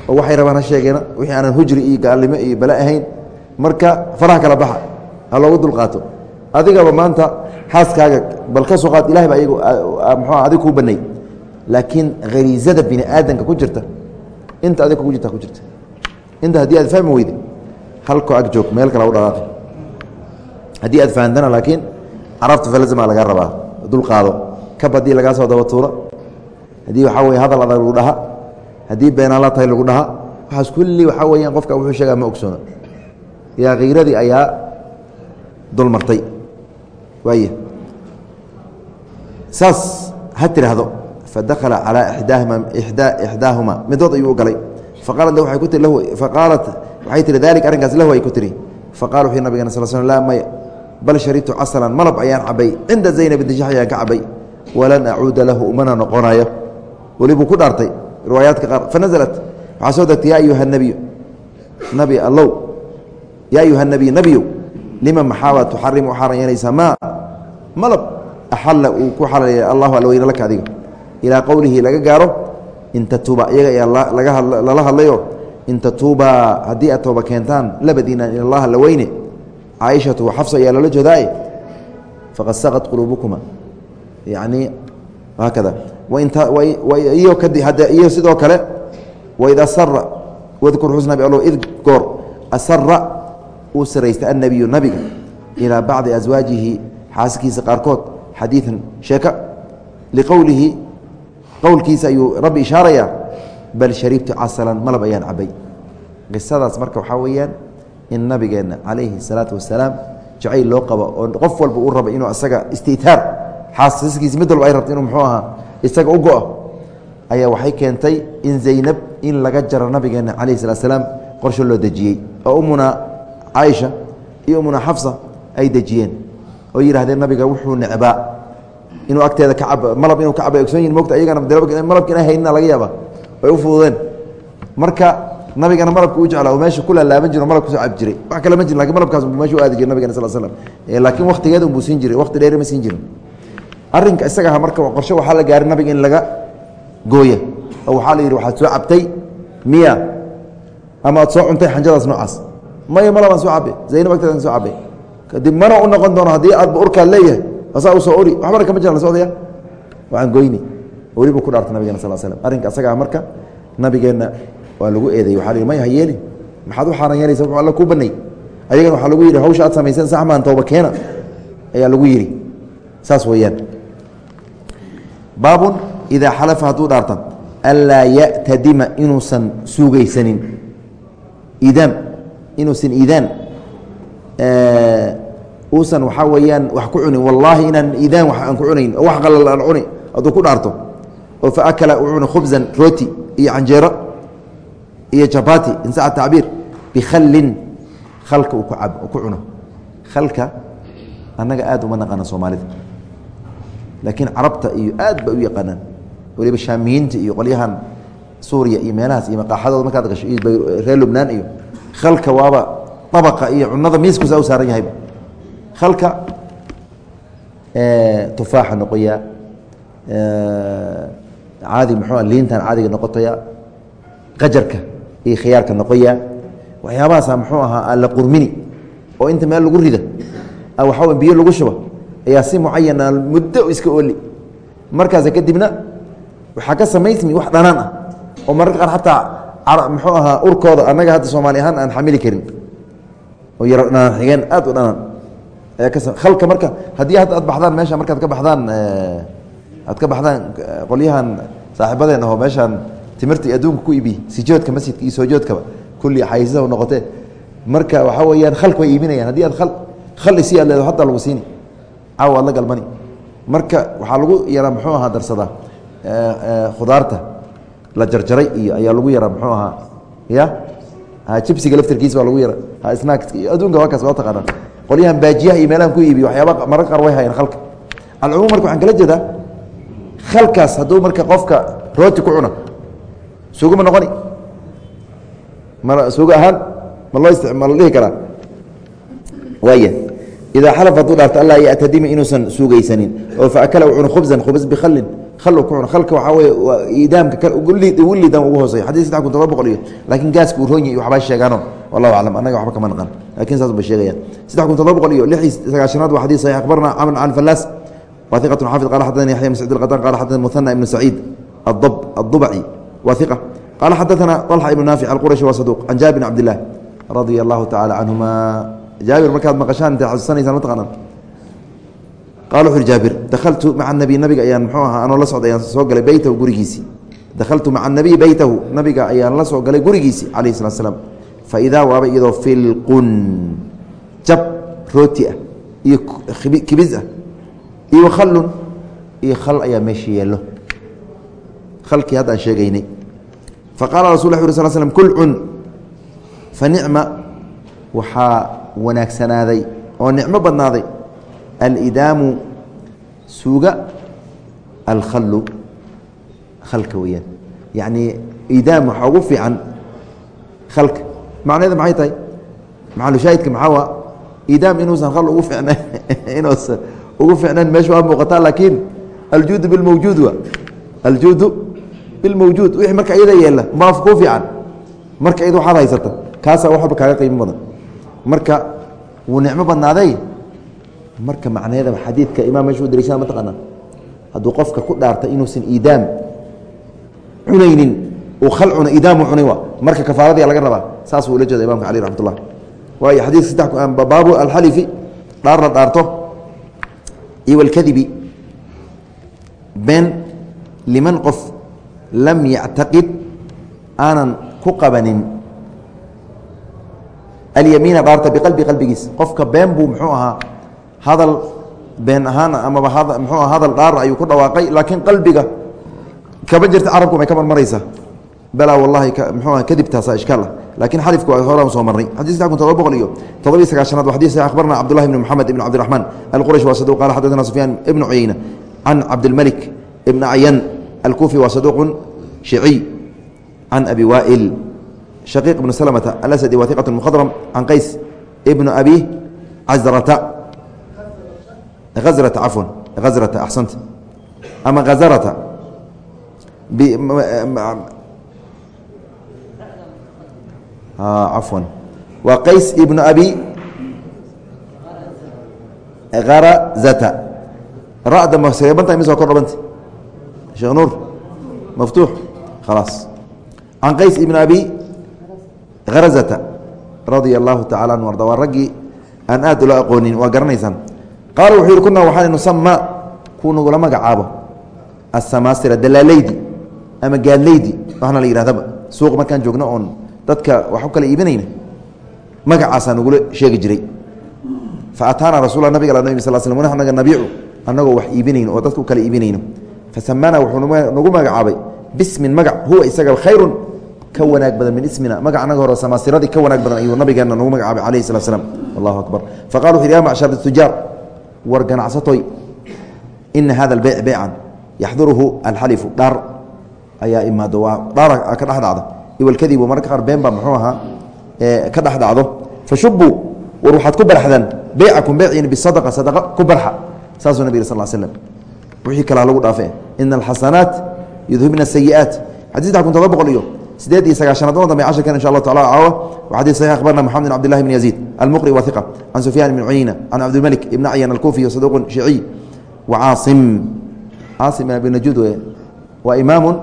oo waxay rabaan ha sheegeena wixii aanan hujri iyo gaalnimo iyo bale ahayn. Marka faraha kala baxa ha loogu dulqaato. Adigaba maanta xaaskaaga bal ka soo qaad ilahay baa iyagu mxu adig kuu banay laakiin khariizada bini aadamka ku jirta inta adig kugu jirta ku jirta. Inta haddii aad fahmi weyde halkoo ag joog meel kale u dhaqaaqi haddii aad fahamtana laakiin carabta falzama laga rabaa dulqaado kab haddii lagaa soo daba tuuro haddii waxaa weye hadal adag lagu dhaha haddii beenaala tahay lagu dhaha waxaas kulli waxaa weyaan qofka wuxuu sheegaa ma ogsoona. Yaa khayradii ayaa dulmartay waay saas ha tiraahdo fadakala calىa daahma ixdaahuma. Midood ayuu u galay. Faqaalat waay tii dalik arrinkaas lahu ay ku tihi faqala wuxuu nabigana sal sl laa maya bal sharibtu casalan malab ayaan cabay. Cinda zaynab binti jax ayaan ka cabay. Walan acuuda lahu umana noqonayo. Welibuu ku dhaartay. Riwaayaadka qaar fanaزlat waxaa soo degtay ya ayuha nabiyu nabi allow. Ya ayuha nabiy nabiyu lima maxaaba tuxarimu u xaarayanaysaa maa malab axalla uu ku xalaleeya allahu alweyne laka adiga. Ilaa qowlihi laga gaaro in tatuuba iyaga ayaa lala hadlayo in tatuubaa haddii aad tooba keentaan labadiina in allaha la weyne caaishatu xafsa ayaa loola jeedaaye faqad saqad quluubukuma. Yacni haakada iyo sidoo kale waid asara wadkur xusnabi allo id goor asara uu saraystay annabiyu nabiga ilaa bacdi aswaajihi xaaskiisa qaarkood xadiidan sheeka liqowlihi qowlkiisa ayuu rabbi ishaaraya bal sharibtu casalan malab ayaan cabay qisadaas marka waxaa weeyaan in nabigeenna calayhi الsalaatu wasalaam jacayl loo qabo oo qof walba uu raba inuu isaga istitaar xaasaskiisa mid walba ay rabta inuu muxuu ahaa isaga u go-o ayaa waxay keentay in zaynab in laga jaro nabigeena calayh salaa slaam qorsho loo dejiyey oo umuna caaisha iyo umuna xafsa ay dejiyeen oo yidhahdeen nabiga wuxuu necbaa inuu agteeda ka cab malab inuu ka caba ogsoon yihiin mogta iyagana malabka ina haynina laga yaaba ay u fududeen marka nabigana malabka u jeclaa meesha ku laalaaban jiro malab ku soo cabi jiray. Wax kale ma jirin laakiin malabkaas meesha u aadi jire nabigana sal slam laakiin waktigeeda unbuu siin jiray wakti dheeri ma siin jirin. Arrinka isaga aha marka qorshe waxaa la gaaray nabiga in laga gooya oo waxaa la yidhi waxaad soo cabtay miya ama aad soo cuntay xanjadaas noocaas? Maya malabaan soo cabe zaynab agteedan soo cabe kadib mana u noqon doono haddii aadba urkaad leeyahay asaa u soo ori waxbana kama jiran la socdaya waxaan goyni weliba ku dhaarta nabigena sal slm arrinka isagaa marka nabigeenna waa lagu eedeeyey. Waxa la maya ha yeelin maxaad u xaaran yeelaysa wuxuu alla kuu banay ayagana waxaa lagu yidhi hawsha aad samayseen saxmaan tooba keena ayaa lagu yidhi. Saas weeyaan. Baabun idaa xalafa hadduu dhaarta anlaa ya'tadima inuusan suugaysanin. Idaam inuusan idaan uusan waxaa weeyaan wax ku cunin. Wallaahi inaan idaan wax aan ku cunayn wax qalal aan cuni hadduu ku dhaarto oo fa akala uu cuna khubsan rooti iyo canjeero iyo jabati in saca tacbiir bikhallin khalka uu ku cuno. Khalka annaga aad uma naqaana soomaalida. Laakiin carabta iyo aad ba u yaqaanaan. Waliba shaamiyiinta iyo qolyahan suuriya iyo meelahaas iyo maqaaxadooda markaad gasho reer lubnaan iyo khalka waaba abaqa iyo cunada miiskuusa u saaran yahayba khalka tufaaxa noqoya caadi muxuu liintan caadiga noqotaya qajarka iyo khiyaarka noqoya. Waxyaabahaasa muxuu ahaa aan la qurmini oo inta meel lagu rida waxaa biyo lagu shuba ayaa si mucayana muddo iska oli markaas kadibna waxaa ka samaysmi wax dhanaan ah oo mararka qaar xataa muxuu ahaa urkooda annaga hadda soomaali ahaan aan xamili karin oo yaro dhanaan xigeen aad u dhanaan. Ayaa ka khalka marka haddii hadda aad baxdaan meesha markaad ka baxdaan aad ka baxdaan qolyahan saaxiibadeen aho meeshaan timirta iyo adduunka ku iibiye sijoodka masjidka iyo soojoodkaba kulli xayisada noqotee marka waxaa weeyaan khalk way iibinayaan. Haddii aad al khal isi aad leedo hataa lagu siini. Caawa aad la galmani. Marka waxaa lagu yaraa muxuu ahaa darsadaa khudaarta la jarjaray iyo ayaa lagu yaraa muxuu ahaa ya? Jibsiga laftirkiisa baa lagu yara snaakska iyo adduunka waa kaas waa taqaanaa. Qolyahan baajiyaha iyo meelahan ku iibiyo waxyaaba mararka qaar way hayaan khalka alcumuum marka waxaan kala jeedaa khalkaas hadduu marka qofka rooti ku cuna suugo ma noqoni. Ma suugo ahaan ma loo ma la dhihi karaa? Waaya idaa xalaf hadduu dhaarto allaa yatadima inuusan suugaysanin. Oo faakala u cuno khubsan khubs bikhallin. Khal ku cuno khalka waxaa waa idaamka ugu lidan ugu hooseeya xadii saddex kun todoba boqol iyo laakiin gaaska uu roon yahy waxbaa sheegaano. Wallahu aclam annaga waxba kama naqan laakiin saas bay sheegayaan. Saddex kun todoba boqol iyo lix iyo sagaashanaad waa xadis saxiix akhbarna camr can wa iqatun xaafid qala xadana yaxya bn sacid alqadan qala xadana muhana ibnu saciid addubaci wa iqa qala xadaثana طalxa ibnu naafic alqurashi wa saduq can jaabir bn cabd illah radia allahu tacala canhuma jaabir markaad maqashaan intaad xasuusanaysaan ma taqaanaan qala wuxu uhi jaabir dakhaltu maca nabiy nabiga ayaan muxuu ahaa anoo la socda ayaan soo galay beytahu gurigiisii dakhaltu maca nabiy beytahu nabiga ayaan la soo galay gurigiisii calayhi salatu slam fa idaa waaba iyadoo filqun jab rooti ah iyo kibis ah iyo khallun iyo khal ayaa meesha yeello khalkii hadda aan sheegaynay. Fa qaala rasul uri sl slm kul cun fa nicma. Waxaa wanaagsanaaday oo nicmo badnaaday. Alidaamu suuga alkhallu khalka weeyaan. Yacnii idaam waxaa ugu fiican khalka. Macnaheeda maxay tahay? Maxalushaahidka maxaa waa idaam inuusan khal ugu ficna inuusan ugu ficnayn meesha waa muuqataa laakiin aljuudu bilmawjuud wa. Aljuudu bilmawjuud wixii marka iyada yeela maaf kuu fiican. Marka iyada waxaad haysata kaasaa waxba kaaga qiimo badan. Marka wuu nicmo badnaaday marka macnaheeda xadiidka imaam meesha u dariishada ma taqaanaa. Hadduu qofka ku dhaarta inuusan iidaam cunaynin uu khal cuno iidaamu cunay wa. Marka kafaaradiya laga rabaa saasuu ula jeeda imamka cali raxmat ullah waayo xadiidka saddex baabu alxalifi dhaar la dhaarto iyo walkadibi been liman qof lam yactaqid aanan ku qabanin. Alyamiina dhaarta biqalbi qalbigiis qofka been buu muxuu ahaa hadal been ahaan amaba mxuu hadal dhaar ayuu ku dhawaaqay laakiin qalbiga kaba jirta carabku may ka marmaraysaa balaa wallahi mxuu kadib taasa ishkaal ah laakiin xalifku horaan soo marnay xadiiska kun todoba boqol iyo todobiy sagaashanaad wa xadis akhbarna cabdullahi bn moxamed ibn cabdiraxmaan alqurash waa saduq qala xaddaثna sufyaan ibnu cuyeyna can cabdilmalik ibn acyan alkufi waa saduqun shiciy can abi waa'il shaqiiq ibnu slmta alasadi wa iqat mkhadram can qays ibnu abi cazrata azrata cafwan azrata axsanta ama hazarata cafwan waa qays ibnu abi harazata rada maseebanta mise waa kor dhabanta sheekh nuur maftuux khalaas can qays ibn abi harazata radia allahu tacala anhu arda. Waa raggii aan aad ula aqoonin waa garanaysaan qaala wuxuu yihi kunaa waxaan nusama kuu nagula magacaabo. Asamaasira dalaaleydi ama gaadleydi waxna la yihahdaba suuq markaan joogno oon dadka wax u kala iibinayna magacaasaa nagula sheegi jiray. Fa ataana rasul nabig nb sal sl naga nabiicu annagoo wax iibinayno oo dadka u kala iibinayno. Fasamaana wuxuu nagu magacaabay bismin magac huwa isaga khayrun ka wanaag badan min ismina. Magac anaga hore samaasiradii ka wanaag badan ayuu nabigeena nagu magacaabay alayh slat slam allahu akbar. Faqala wuxu yh ya macshar tujaar war ganacsatoy ina hada albeyc beycan yaxduruhu alxalifu dhaar ayaa imaado waa dhaara ka dhex dhacda iwalkadibu mararka qaar been baa muxuu ahaa ka dhex dhacdo fashubuu war waxaad ku barxdaan beycakum beyciin bisadaqa sadaqa ku barxa saasuu nabig sal slm wixii kalaa lagu dhaafe ina alxasanaat yudhibna sayi'aat xadis kun todoba boqol iyo sideed iyo sagaashanaad oo dambe casharkan insha allah tacala caawa wa xadis saxiix akhbarna moxamed bin abdillahi bn yaziid almuqri wa hiqa can sufyaan bn cuyeyna can cabdilmalik ibn acyan alkufi saduuqun shiciy wa caasim caasim bin abi najuud wey waa imaamu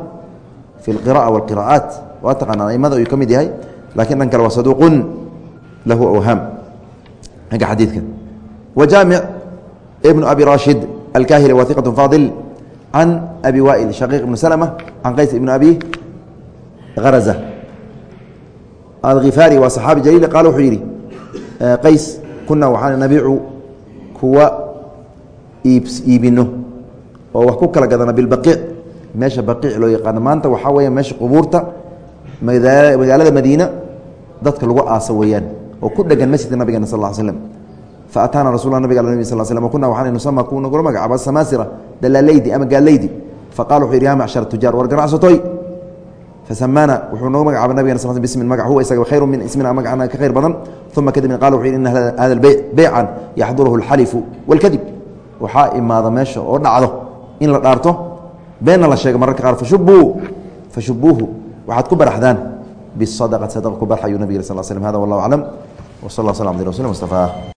fi alqira'a walqira'aat waa taqaanaan aimada ayuu ka mid yahay laakiin dhan kale waa saduuqun lahu awhaam agga xadiidka. Wa jaamic ibnu abi rashid alkahili wa iqat faadil can abi waa'il shaqiiq ibnu slma can qays ibnu abi haraza alkhifaari waa saxaabi jaliil qaal wuxuu yidhi qays kunaa waxaan nabiicu kuwa iibino oo wax ku kala gadana bilbaqiic meesha baqiic loo yaqaano maanta waxaa weya meesha qubuurta magaalada madiina dadka lagu aasa weeyaan oo ku dhegan masjidka nabigeena sal slm fa ataana rasul nabig nb sal slm kuna waxaan nusama ku nagula magacaaba samaasira dalaaleydi ama gaaleydi faqala wuxuu yidhi ya macshar tujaar war ganacsatoy fasamaana wuxuu noogu magacaaba nabigena sal bismin magac huwa isaga khayru min ismina magacana ka khayr badan. Uma kadibna qala wuxu yidhi ina hada beyc beycan yaxduruhu alxalifu walkadib. Waxaa imaada meesha oo dhacdo in la dhaarto beenna la sheega mararka qaar fashubuu fashubuuhu waxaad ku baraxdaan bisadaqat sadaqa ku barx ayuu nabig sal slm hada wallah aclam w sal sl abdi rasul mustafaa